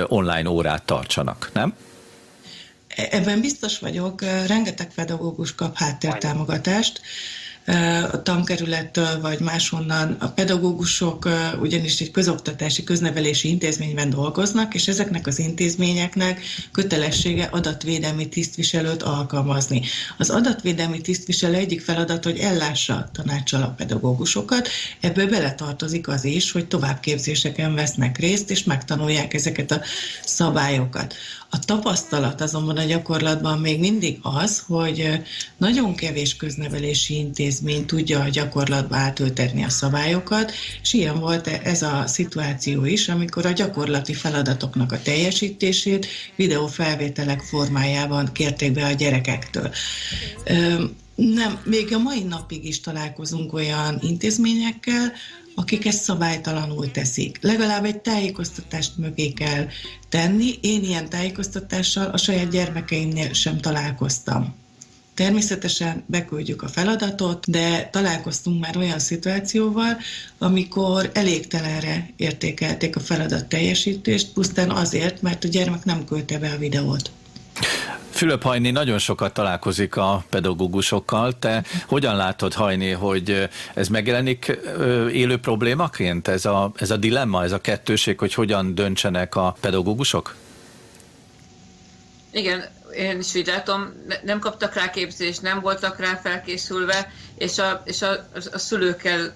Speaker 2: online órát tartsanak, nem?
Speaker 10: Ebben biztos vagyok, rengeteg pedagógus kap háttértámogatást, a tankerülettől, vagy máshonnan a pedagógusok ugyanis egy közoktatási, köznevelési intézményben dolgoznak, és ezeknek az intézményeknek kötelessége adatvédelmi tisztviselőt alkalmazni. Az adatvédelmi tisztviselő egyik feladat, hogy ellássa tanácsal a pedagógusokat, ebből beletartozik az is, hogy továbbképzéseken vesznek részt, és megtanulják ezeket a szabályokat. A tapasztalat azonban a gyakorlatban még mindig az, hogy nagyon kevés köznevelési intézmény tudja a gyakorlatba átültetni a szabályokat, és ilyen volt ez a szituáció is, amikor a gyakorlati feladatoknak a teljesítését videófelvételek formájában kérték be a gyerekektől. Nem, még a mai napig is találkozunk olyan intézményekkel, akik ezt szabálytalanul teszik. Legalább egy tájékoztatást mögé kell tenni. Én ilyen tájékoztatással a saját gyermekeimnél sem találkoztam. Természetesen beküldjük a feladatot, de találkoztunk már olyan szituációval, amikor elégtelenre értékelték a feladat teljesítést, pusztán azért, mert a gyermek nem küldte be a videót.
Speaker 2: Fülöp Hajni nagyon sokat találkozik a pedagógusokkal. Te hogyan látod, Hajni, hogy ez megjelenik élő problémaként, ez a, ez a dilemma, ez a kettőség, hogy hogyan döntsenek a pedagógusok?
Speaker 8: Igen, én is így látom, nem kaptak rá képzést, nem voltak rá felkészülve, és a, és a, a szülőkkel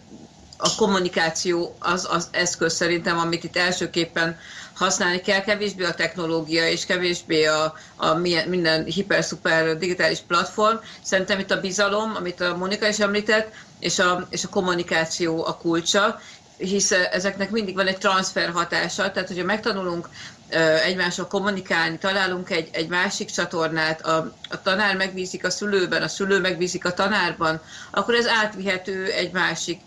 Speaker 8: a kommunikáció az az eszköz szerintem, amit itt elsőképpen használni kell, kevésbé a technológia és kevésbé a, a minden hiper-szuper digitális platform. Szerintem itt a bizalom, amit a Monika is említett, és a, és a kommunikáció a kulcsa, hisz ezeknek mindig van egy transfer hatása, tehát hogyha megtanulunk egymással kommunikálni, találunk egy, egy másik csatornát, a, a tanár megbízik a szülőben, a szülő megbízik a tanárban, akkor ez átvihető egy másik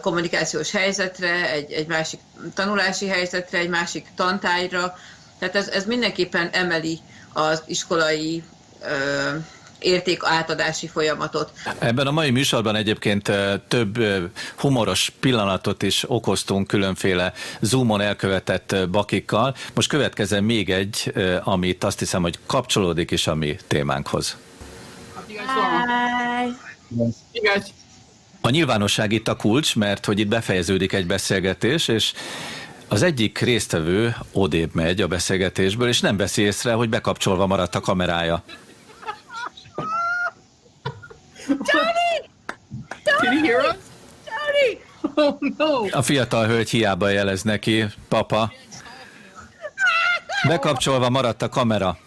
Speaker 8: kommunikációs helyzetre, egy, egy másik tanulási helyzetre, egy másik tantájra. Tehát ez, ez mindenképpen emeli az iskolai ö, érték átadási folyamatot.
Speaker 2: Ebben a mai műsorban egyébként több humoros pillanatot is okoztunk különféle zoomon elkövetett bakikkal. Most következzen még egy, amit azt hiszem, hogy kapcsolódik is a mi témánkhoz.
Speaker 11: Hi.
Speaker 2: A nyilvánosság itt a kulcs, mert hogy itt befejeződik egy beszélgetés, és az egyik résztvevő odébb megy a beszélgetésből, és nem veszi észre, hogy bekapcsolva maradt a kamerája.
Speaker 11: Johnny! Us? Johnny!
Speaker 2: Oh no! A fiatal hölgy hiába jelez neki, papa. Bekapcsolva maradt a kamera.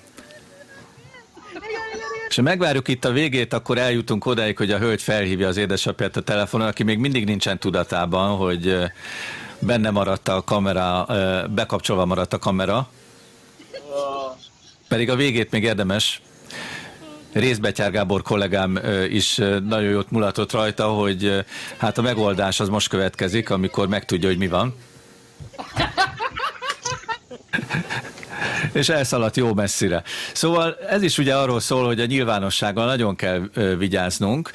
Speaker 2: És ha megvárjuk itt a végét, akkor eljutunk odáig, hogy a hölgy felhívja az édesapját a telefonon, aki még mindig nincsen tudatában, hogy benne maradt a kamera, bekapcsolva maradt a kamera. Pedig a végét még érdemes Részbetyár Gábor kollégám is nagyon jót mulatott rajta, hogy hát a megoldás az most következik, amikor megtudja, hogy mi van <laughs> és elszaladt jó messzire. Szóval ez is ugye arról szól, hogy a nyilvánossággal nagyon kell vigyáznunk,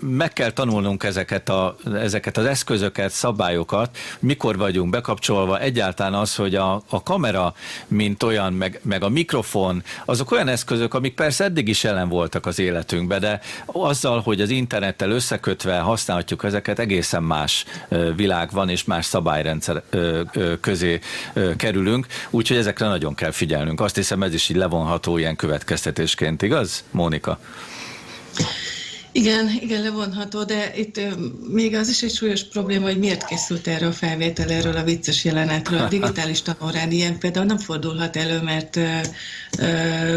Speaker 2: meg kell tanulnunk ezeket, a, ezeket az eszközöket, szabályokat, mikor vagyunk bekapcsolva, egyáltalán az, hogy a, a kamera, mint olyan, meg, meg a mikrofon, azok olyan eszközök, amik persze eddig is jelen voltak az életünkben, de azzal, hogy az internettel összekötve használhatjuk ezeket, egészen más világ van, és más szabályrendszer közé kerülünk, úgyhogy ezekre nagyon nagyon kell figyelnünk. Azt hiszem ez is így levonható ilyen következtetésként, igaz, Mónika?
Speaker 10: Igen, igen, levonható, de itt még az is egy súlyos probléma, hogy miért készült erről a felvétel, erről a vicces jelenetről. A digitális tanórán ilyen például nem fordulhat elő, mert ö, ö,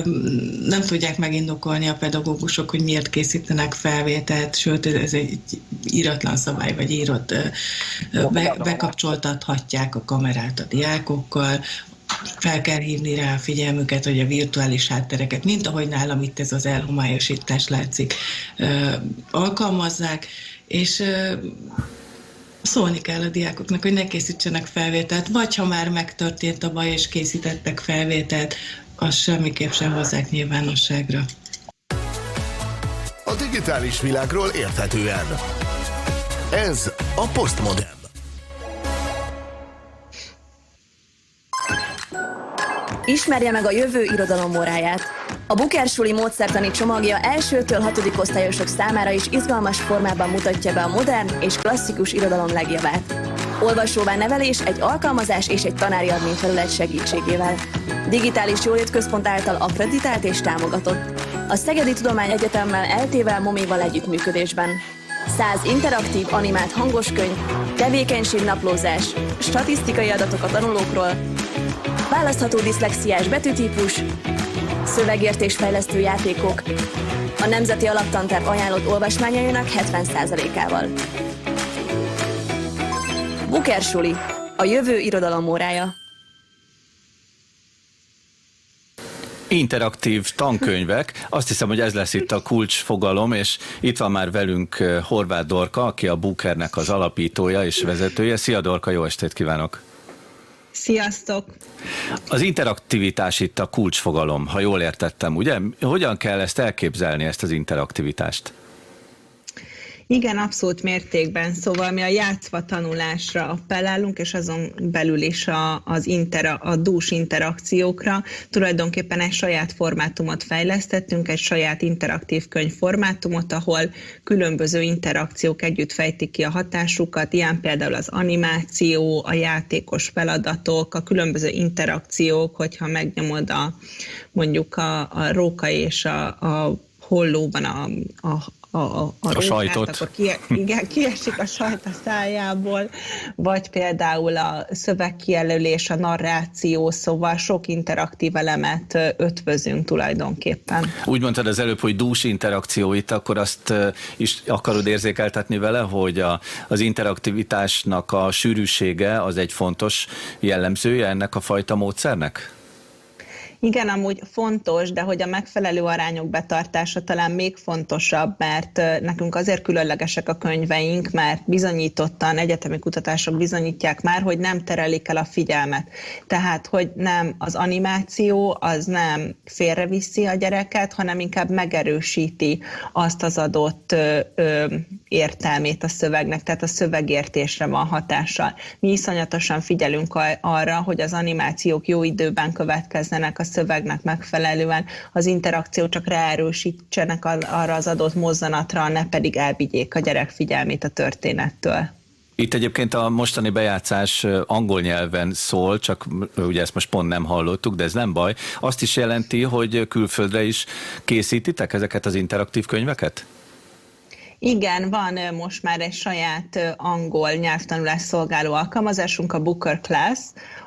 Speaker 10: nem tudják megindokolni a pedagógusok, hogy miért készítenek felvételt, sőt, ez egy íratlan szabály, vagy írott, ö, be, bekapcsoltathatják a kamerát a diákokkal, fel kell hívni rá a figyelmüket, hogy a virtuális háttereket, mint ahogy nálam itt ez az elhomályosítás látszik, alkalmazzák, és szólni kell a diákoknak, hogy ne készítsenek felvételt, vagy ha már megtörtént a baj és készítettek felvételt, az semmiképp sem hozzák nyilvánosságra.
Speaker 1: A digitális világról érthetően. Ez a Postmodern.
Speaker 12: Ismerje meg a jövő irodalom óráját. A Bukersuli módszertani csomagja elsőtől hatodik osztályosok számára is izgalmas formában mutatja be a modern és klasszikus irodalom legjavát. Olvasóvá nevelés egy alkalmazás és egy tanári admínfelület segítségével. Digitális Jólét Központ által akkreditált és támogatott. A Szegedi Tudományegyetemmel eltével Moméval együttműködésben. 100 interaktív animált hangos könyv, tevékenységnaplózás, statisztikai adatok a tanulókról, választható diszlexiás betűtípus, szövegértésfejlesztő játékok, a Nemzeti Alaptanterv ajánlott olvasmányainak 70%-ával. Bukersuli, a jövő irodalom órája.
Speaker 2: interaktív tankönyvek. Azt hiszem, hogy ez lesz itt a kulcsfogalom, és itt van már velünk eh, Horváth Dorka, aki a Bookernek az alapítója és vezetője. Szia Dorka, jó estét kívánok!
Speaker 13: Sziasztok!
Speaker 2: Az interaktivitás itt a kulcsfogalom, ha jól értettem, ugye? Hogyan kell ezt elképzelni, ezt az interaktivitást?
Speaker 13: Igen, abszolút mértékben. Szóval mi a játszva tanulásra appellálunk, és azon belül is a, az intera, a dús interakciókra. Tulajdonképpen egy saját formátumot fejlesztettünk, egy saját interaktív könyvformátumot, ahol különböző interakciók együtt fejtik ki a hatásukat, ilyen például az animáció, a játékos feladatok, a különböző interakciók, hogyha megnyomod a, mondjuk a, a róka és a, a hollóban a, a, a, a, a,
Speaker 2: a sajtot.
Speaker 13: Akkor ki, igen, kiesik a sajt a szájából, vagy például a szövegkijelölés, a narráció, szóval sok interaktív elemet ötvözünk tulajdonképpen.
Speaker 2: Úgy mondtad az előbb, hogy dús interakció itt, akkor azt is akarod érzékeltetni vele, hogy a, az interaktivitásnak a sűrűsége az egy fontos jellemzője ennek a fajta módszernek?
Speaker 13: Igen, amúgy fontos, de hogy a megfelelő arányok betartása talán még fontosabb, mert nekünk azért különlegesek a könyveink, mert bizonyítottan egyetemi kutatások bizonyítják már, hogy nem terelik el a figyelmet. Tehát, hogy nem az animáció, az nem félreviszi a gyereket, hanem inkább megerősíti azt az adott ö, értelmét a szövegnek, tehát a szövegértésre van hatással. Mi iszonyatosan figyelünk arra, hogy az animációk jó időben következzenek a szövegnek megfelelően az interakció csak ráerősítsenek arra az adott mozzanatra, ne pedig elvigyék a gyerek figyelmét a történettől.
Speaker 2: Itt egyébként a mostani bejátszás angol nyelven szól, csak ugye ezt most pont nem hallottuk, de ez nem baj. Azt is jelenti, hogy külföldre is készítitek ezeket az interaktív könyveket?
Speaker 13: Igen, van most már egy saját angol nyelvtanulás szolgáló alkalmazásunk, a Booker Class,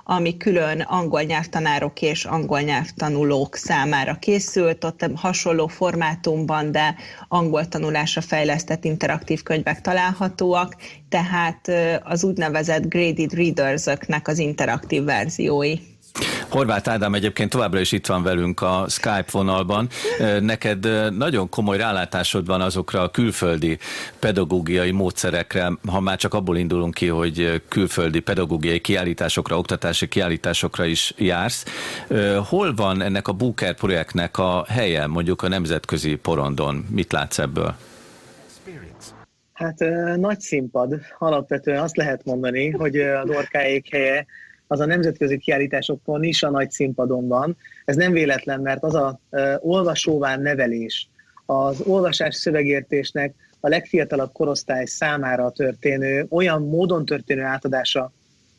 Speaker 13: ami külön angol nyelvtanárok és angol nyelvtanulók számára készült, ott hasonló formátumban, de angol tanulásra fejlesztett interaktív könyvek találhatóak, tehát az úgynevezett graded readers-öknek az interaktív verziói.
Speaker 2: Horváth Ádám egyébként továbbra is itt van velünk a Skype vonalban. Neked nagyon komoly rálátásod van azokra a külföldi pedagógiai módszerekre, ha már csak abból indulunk ki, hogy külföldi pedagógiai kiállításokra, oktatási kiállításokra is jársz. Hol van ennek a Booker projektnek a helye, mondjuk a nemzetközi porondon? Mit látsz ebből?
Speaker 3: Hát nagy színpad. Alapvetően azt lehet mondani, hogy a dorkáék helye az a nemzetközi kiállításokon is a nagy színpadon van. Ez nem véletlen, mert az a uh, olvasóvá nevelés, az olvasás szövegértésnek a legfiatalabb korosztály számára történő, olyan módon történő átadása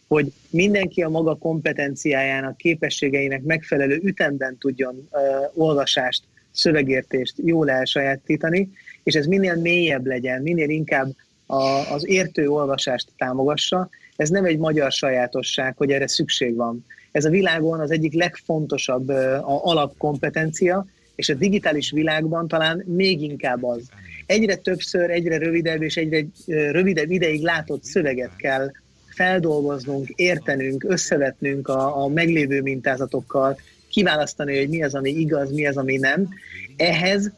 Speaker 3: hogy mindenki a maga kompetenciájának, képességeinek megfelelő ütemben tudjon uh, olvasást, szövegértést jól elsajátítani, és ez minél mélyebb legyen, minél inkább a, az értő olvasást támogassa. Ez nem egy magyar sajátosság, hogy erre szükség van. Ez a világon az egyik legfontosabb a alapkompetencia, és a digitális világban talán még inkább az. Egyre többször, egyre rövidebb és egyre rövidebb ideig látott szöveget kell feldolgoznunk, értenünk, összevetnünk a, a meglévő mintázatokkal, kiválasztani, hogy mi az, ami igaz, mi az, ami nem. Ehhez,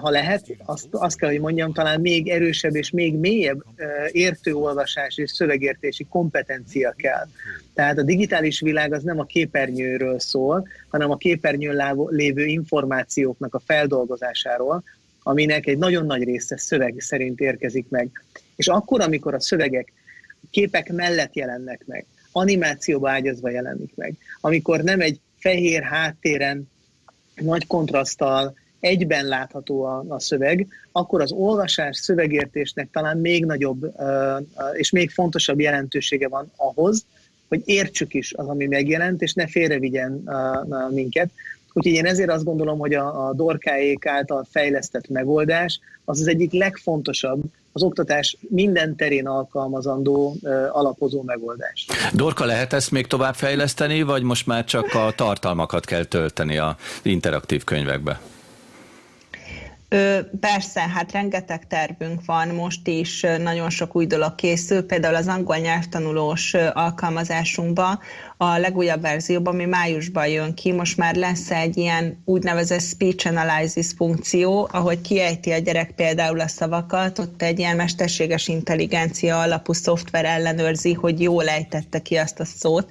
Speaker 3: ha lehet, azt, azt kell, hogy mondjam, talán még erősebb és még mélyebb értőolvasás és szövegértési kompetencia kell. Tehát a digitális világ az nem a képernyőről szól, hanem a képernyőn lévő információknak a feldolgozásáról, aminek egy nagyon nagy része szöveg szerint érkezik meg. És akkor, amikor a szövegek képek mellett jelennek meg, animációba ágyazva jelenik meg, amikor nem egy fehér háttéren nagy kontraszttal egyben látható a, a szöveg, akkor az olvasás szövegértésnek talán még nagyobb és még fontosabb jelentősége van ahhoz, hogy értsük is az, ami megjelent, és ne félrevigyen minket. Úgyhogy én ezért azt gondolom, hogy a, a dorkáék által fejlesztett megoldás az az egyik legfontosabb az oktatás minden terén alkalmazandó alapozó megoldás.
Speaker 2: Dorka, lehet ezt még tovább fejleszteni, vagy most már csak a tartalmakat kell tölteni az interaktív könyvekbe?
Speaker 13: Persze, hát rengeteg tervünk van, most is nagyon sok új dolog készül, például az angol nyelvtanulós alkalmazásunkban a legújabb verzióban, ami májusban jön ki, most már lesz egy ilyen úgynevezett speech analysis funkció, ahogy kiejti a gyerek például a szavakat, ott egy ilyen mesterséges intelligencia alapú szoftver ellenőrzi, hogy jól ejtette ki azt a szót.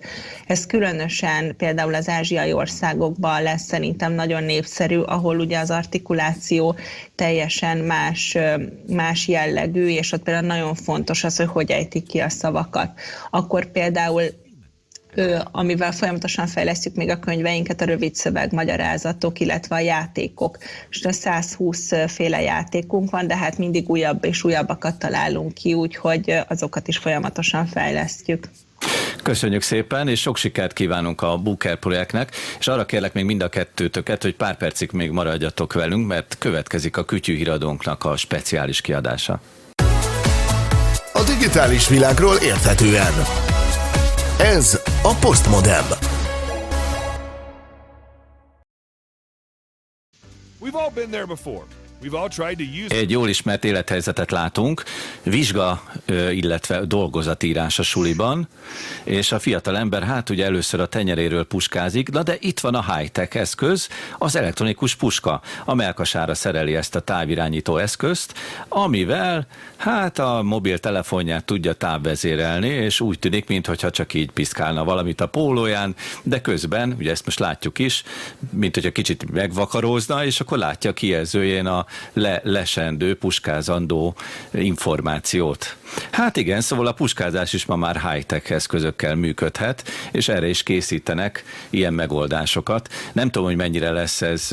Speaker 13: Ez különösen például az ázsiai országokban lesz szerintem nagyon népszerű, ahol ugye az artikuláció teljesen más, más jellegű, és ott például nagyon fontos az, hogy hogy ejtik ki a szavakat. Akkor például amivel folyamatosan fejlesztjük még a könyveinket, a rövid szöveg magyarázatok, illetve a játékok. És a 120 féle játékunk van, de hát mindig újabb és újabbakat találunk ki, úgyhogy azokat is folyamatosan fejlesztjük.
Speaker 2: Köszönjük szépen, és sok sikert kívánunk a Booker projektnek, és arra kérlek még mind a kettőtöket, hogy pár percig még maradjatok velünk, mert következik a kütyűhíradónknak a speciális kiadása.
Speaker 1: A digitális világról érthetően. Ez a Postmodem.
Speaker 14: We've all been there before.
Speaker 2: Egy jól ismert élethelyzetet látunk, vizsga, illetve dolgozatírás a suliban, és a fiatal ember hát ugye először a tenyeréről puskázik, na de itt van a high-tech eszköz, az elektronikus puska. A melkasára szereli ezt a távirányító eszközt, amivel hát a mobiltelefonját tudja távvezérelni, és úgy tűnik, mintha csak így piszkálna valamit a pólóján, de közben, ugye ezt most látjuk is, mint hogyha kicsit megvakarózna, és akkor látja a kijelzőjén a le, lesendő, puskázandó információt. Hát igen, szóval a puskázás is ma már high-tech eszközökkel működhet, és erre is készítenek ilyen megoldásokat. Nem tudom, hogy mennyire lesz ez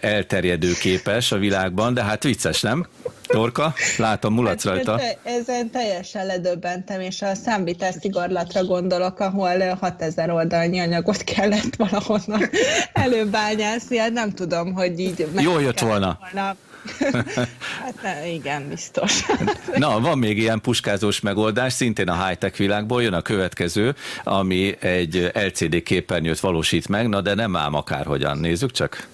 Speaker 2: elterjedő képes a világban, de hát vicces, nem? Torka, látom, mulatsz hát, rajta.
Speaker 13: Ezen teljesen ledöbbentem, és a számvitás szigorlatra gondolok, ahol 6000 oldalnyi anyagot kellett valahonnan <laughs> előbányászni, hát nem tudom, hogy így...
Speaker 2: Jól jött volna. volna. <laughs>
Speaker 13: hát ne, igen, biztos. <laughs>
Speaker 2: Na, van még ilyen puskázós megoldás, szintén a high-tech világból jön a következő, ami egy LCD képernyőt valósít meg, na de nem ám akárhogyan. Nézzük csak.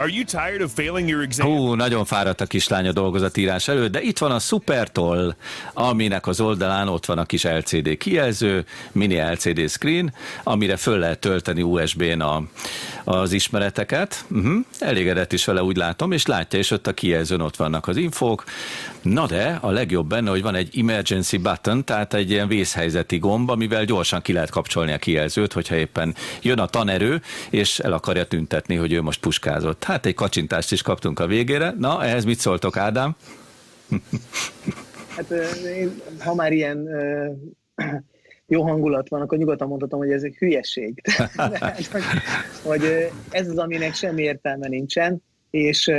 Speaker 14: Are you tired of failing your exam?
Speaker 2: Hú, nagyon fáradt a kislány a dolgozatírás előtt, de itt van a Supertoll, aminek az oldalán ott van a kis LCD kijelző, mini LCD screen, amire föl lehet tölteni USB-n a, az ismereteket. Uh-huh. Elégedett is vele, úgy látom, és látja, és ott a kijelzőn ott vannak az infók. Na de, a legjobb benne, hogy van egy emergency button, tehát egy ilyen vészhelyzeti gomb, amivel gyorsan ki lehet kapcsolni a kijelzőt, hogyha éppen jön a tanerő, és el akarja tüntetni, hogy ő most puskázott. Hát egy kacsintást is kaptunk a végére. Na, ehhez mit szóltok, Ádám?
Speaker 3: Hát én, ha már ilyen jó hangulat van, akkor nyugodtan mondhatom, hogy ez egy hülyeség. Hát, <laughs> <laughs> hogy, hogy ez az, aminek semmi értelme nincsen, és,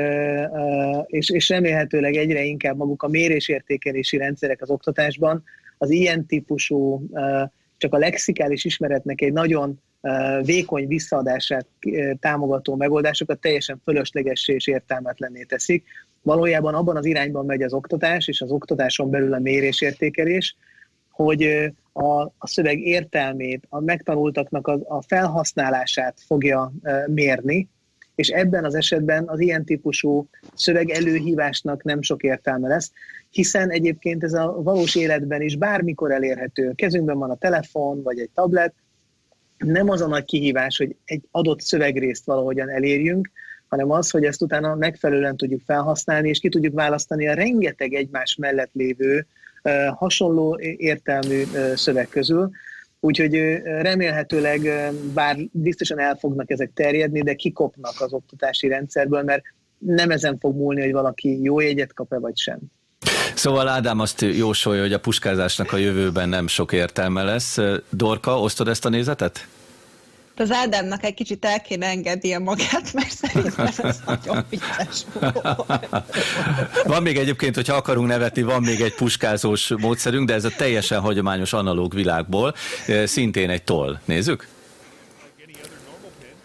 Speaker 3: és, és remélhetőleg egyre inkább maguk a mérésértékelési rendszerek az oktatásban, az ilyen típusú, csak a lexikális ismeretnek egy nagyon vékony visszaadását támogató megoldásokat teljesen fölöslegessé és értelmetlenné teszik. Valójában abban az irányban megy az oktatás, és az oktatáson belül a mérésértékelés, hogy a, a szöveg értelmét, a megtanultaknak a, a felhasználását fogja mérni, és ebben az esetben az ilyen típusú szöveg előhívásnak nem sok értelme lesz, hiszen egyébként ez a valós életben is bármikor elérhető. Kezünkben van a telefon, vagy egy tablet, nem az a nagy kihívás, hogy egy adott szövegrészt valahogyan elérjünk, hanem az, hogy ezt utána megfelelően tudjuk felhasználni, és ki tudjuk választani a rengeteg egymás mellett lévő hasonló értelmű szöveg közül. Úgyhogy remélhetőleg, bár biztosan el fognak ezek terjedni, de kikopnak az oktatási rendszerből, mert nem ezen fog múlni, hogy valaki jó jegyet kap-e vagy sem.
Speaker 2: Szóval Ádám azt jósolja, hogy a puskázásnak a jövőben nem sok értelme lesz. Dorka, osztod ezt a nézetet?
Speaker 13: Az Ádámnak egy kicsit el kéne engednie magát, mert szerintem ez nagyon vicces
Speaker 2: Van még egyébként, hogyha akarunk nevetni, van még egy puskázós módszerünk, de ez a teljesen hagyományos analóg világból, szintén egy toll. Nézzük?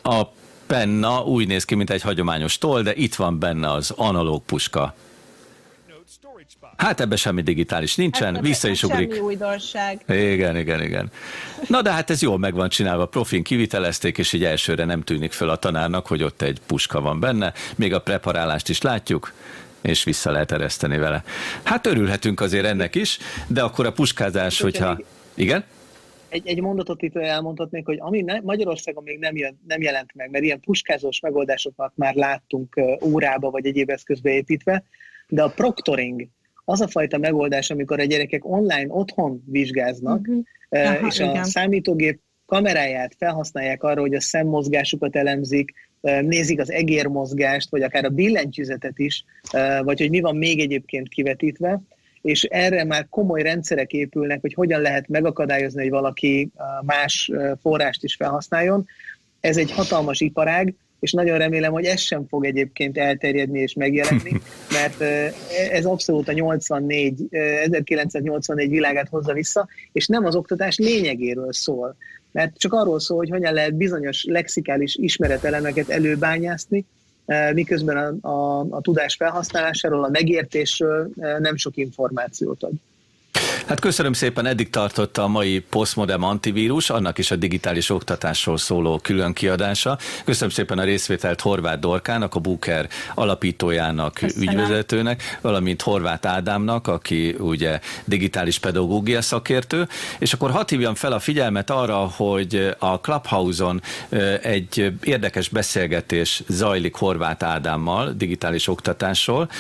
Speaker 2: A penna úgy néz ki, mint egy hagyományos toll, de itt van benne az analóg puska. Hát ebbe semmi digitális nincsen, hát, vissza is ugrik.
Speaker 13: Semmi újdonság.
Speaker 2: Igen, igen, igen. Na de hát ez jól meg van csinálva, profin kivitelezték, és így elsőre nem tűnik fel a tanárnak, hogy ott egy puska van benne, még a preparálást is látjuk, és vissza lehet ereszteni vele. Hát örülhetünk azért ennek is, de akkor a puskázás, hogyha... Igen?
Speaker 3: Egy, egy mondatot itt elmondhatnék, hogy ami ne, Magyarországon még nem, jön, nem jelent meg, mert ilyen puskázós megoldásokat már láttunk órába vagy egyéb eszközbe építve, de a proctoring, az a fajta megoldás, amikor a gyerekek online otthon vizsgáznak, uh-huh. és Aha, a igen. számítógép kameráját felhasználják arra, hogy a szemmozgásukat elemzik, nézik az egérmozgást, vagy akár a billentyűzetet is, vagy hogy mi van még egyébként kivetítve, és erre már komoly rendszerek épülnek, hogy hogyan lehet megakadályozni, hogy valaki más forrást is felhasználjon. Ez egy hatalmas iparág, és nagyon remélem, hogy ez sem fog egyébként elterjedni és megjelenni, <laughs> mert ez abszolút a 84, 1984 világát hozza vissza, és nem az oktatás lényegéről szól. Mert csak arról szól, hogy hogyan lehet bizonyos lexikális ismeretelemeket előbányászni, miközben a, a, a tudás felhasználásáról, a megértésről nem sok információt ad.
Speaker 2: Hát köszönöm szépen, eddig tartotta a mai Postmodern antivírus, annak is a digitális oktatásról szóló külön kiadása. Köszönöm szépen a részvételt Horváth Dorkának, a Buker alapítójának, köszönöm. ügyvezetőnek, valamint Horváth Ádámnak, aki ugye digitális pedagógia szakértő, és akkor hat hívjam fel a figyelmet arra, hogy a Clubhouse-on egy érdekes beszélgetés zajlik Horváth Ádámmal digitális oktatásról.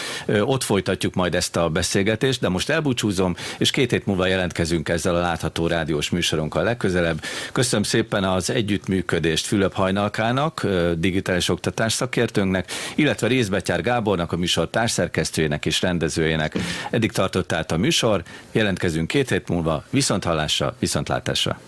Speaker 2: Ott folytatjuk majd ezt a beszélgetést, de most elbúcsúzom, és két hét múlva jelentkezünk ezzel a látható rádiós műsorunkkal legközelebb. Köszönöm szépen az együttműködést Fülöp Hajnalkának, digitális oktatás szakértőnknek, illetve Részbetyár Gábornak, a műsor társszerkesztőjének és rendezőjének. Eddig tartott át a műsor, jelentkezünk két hét múlva, viszont hallásra, viszontlátásra.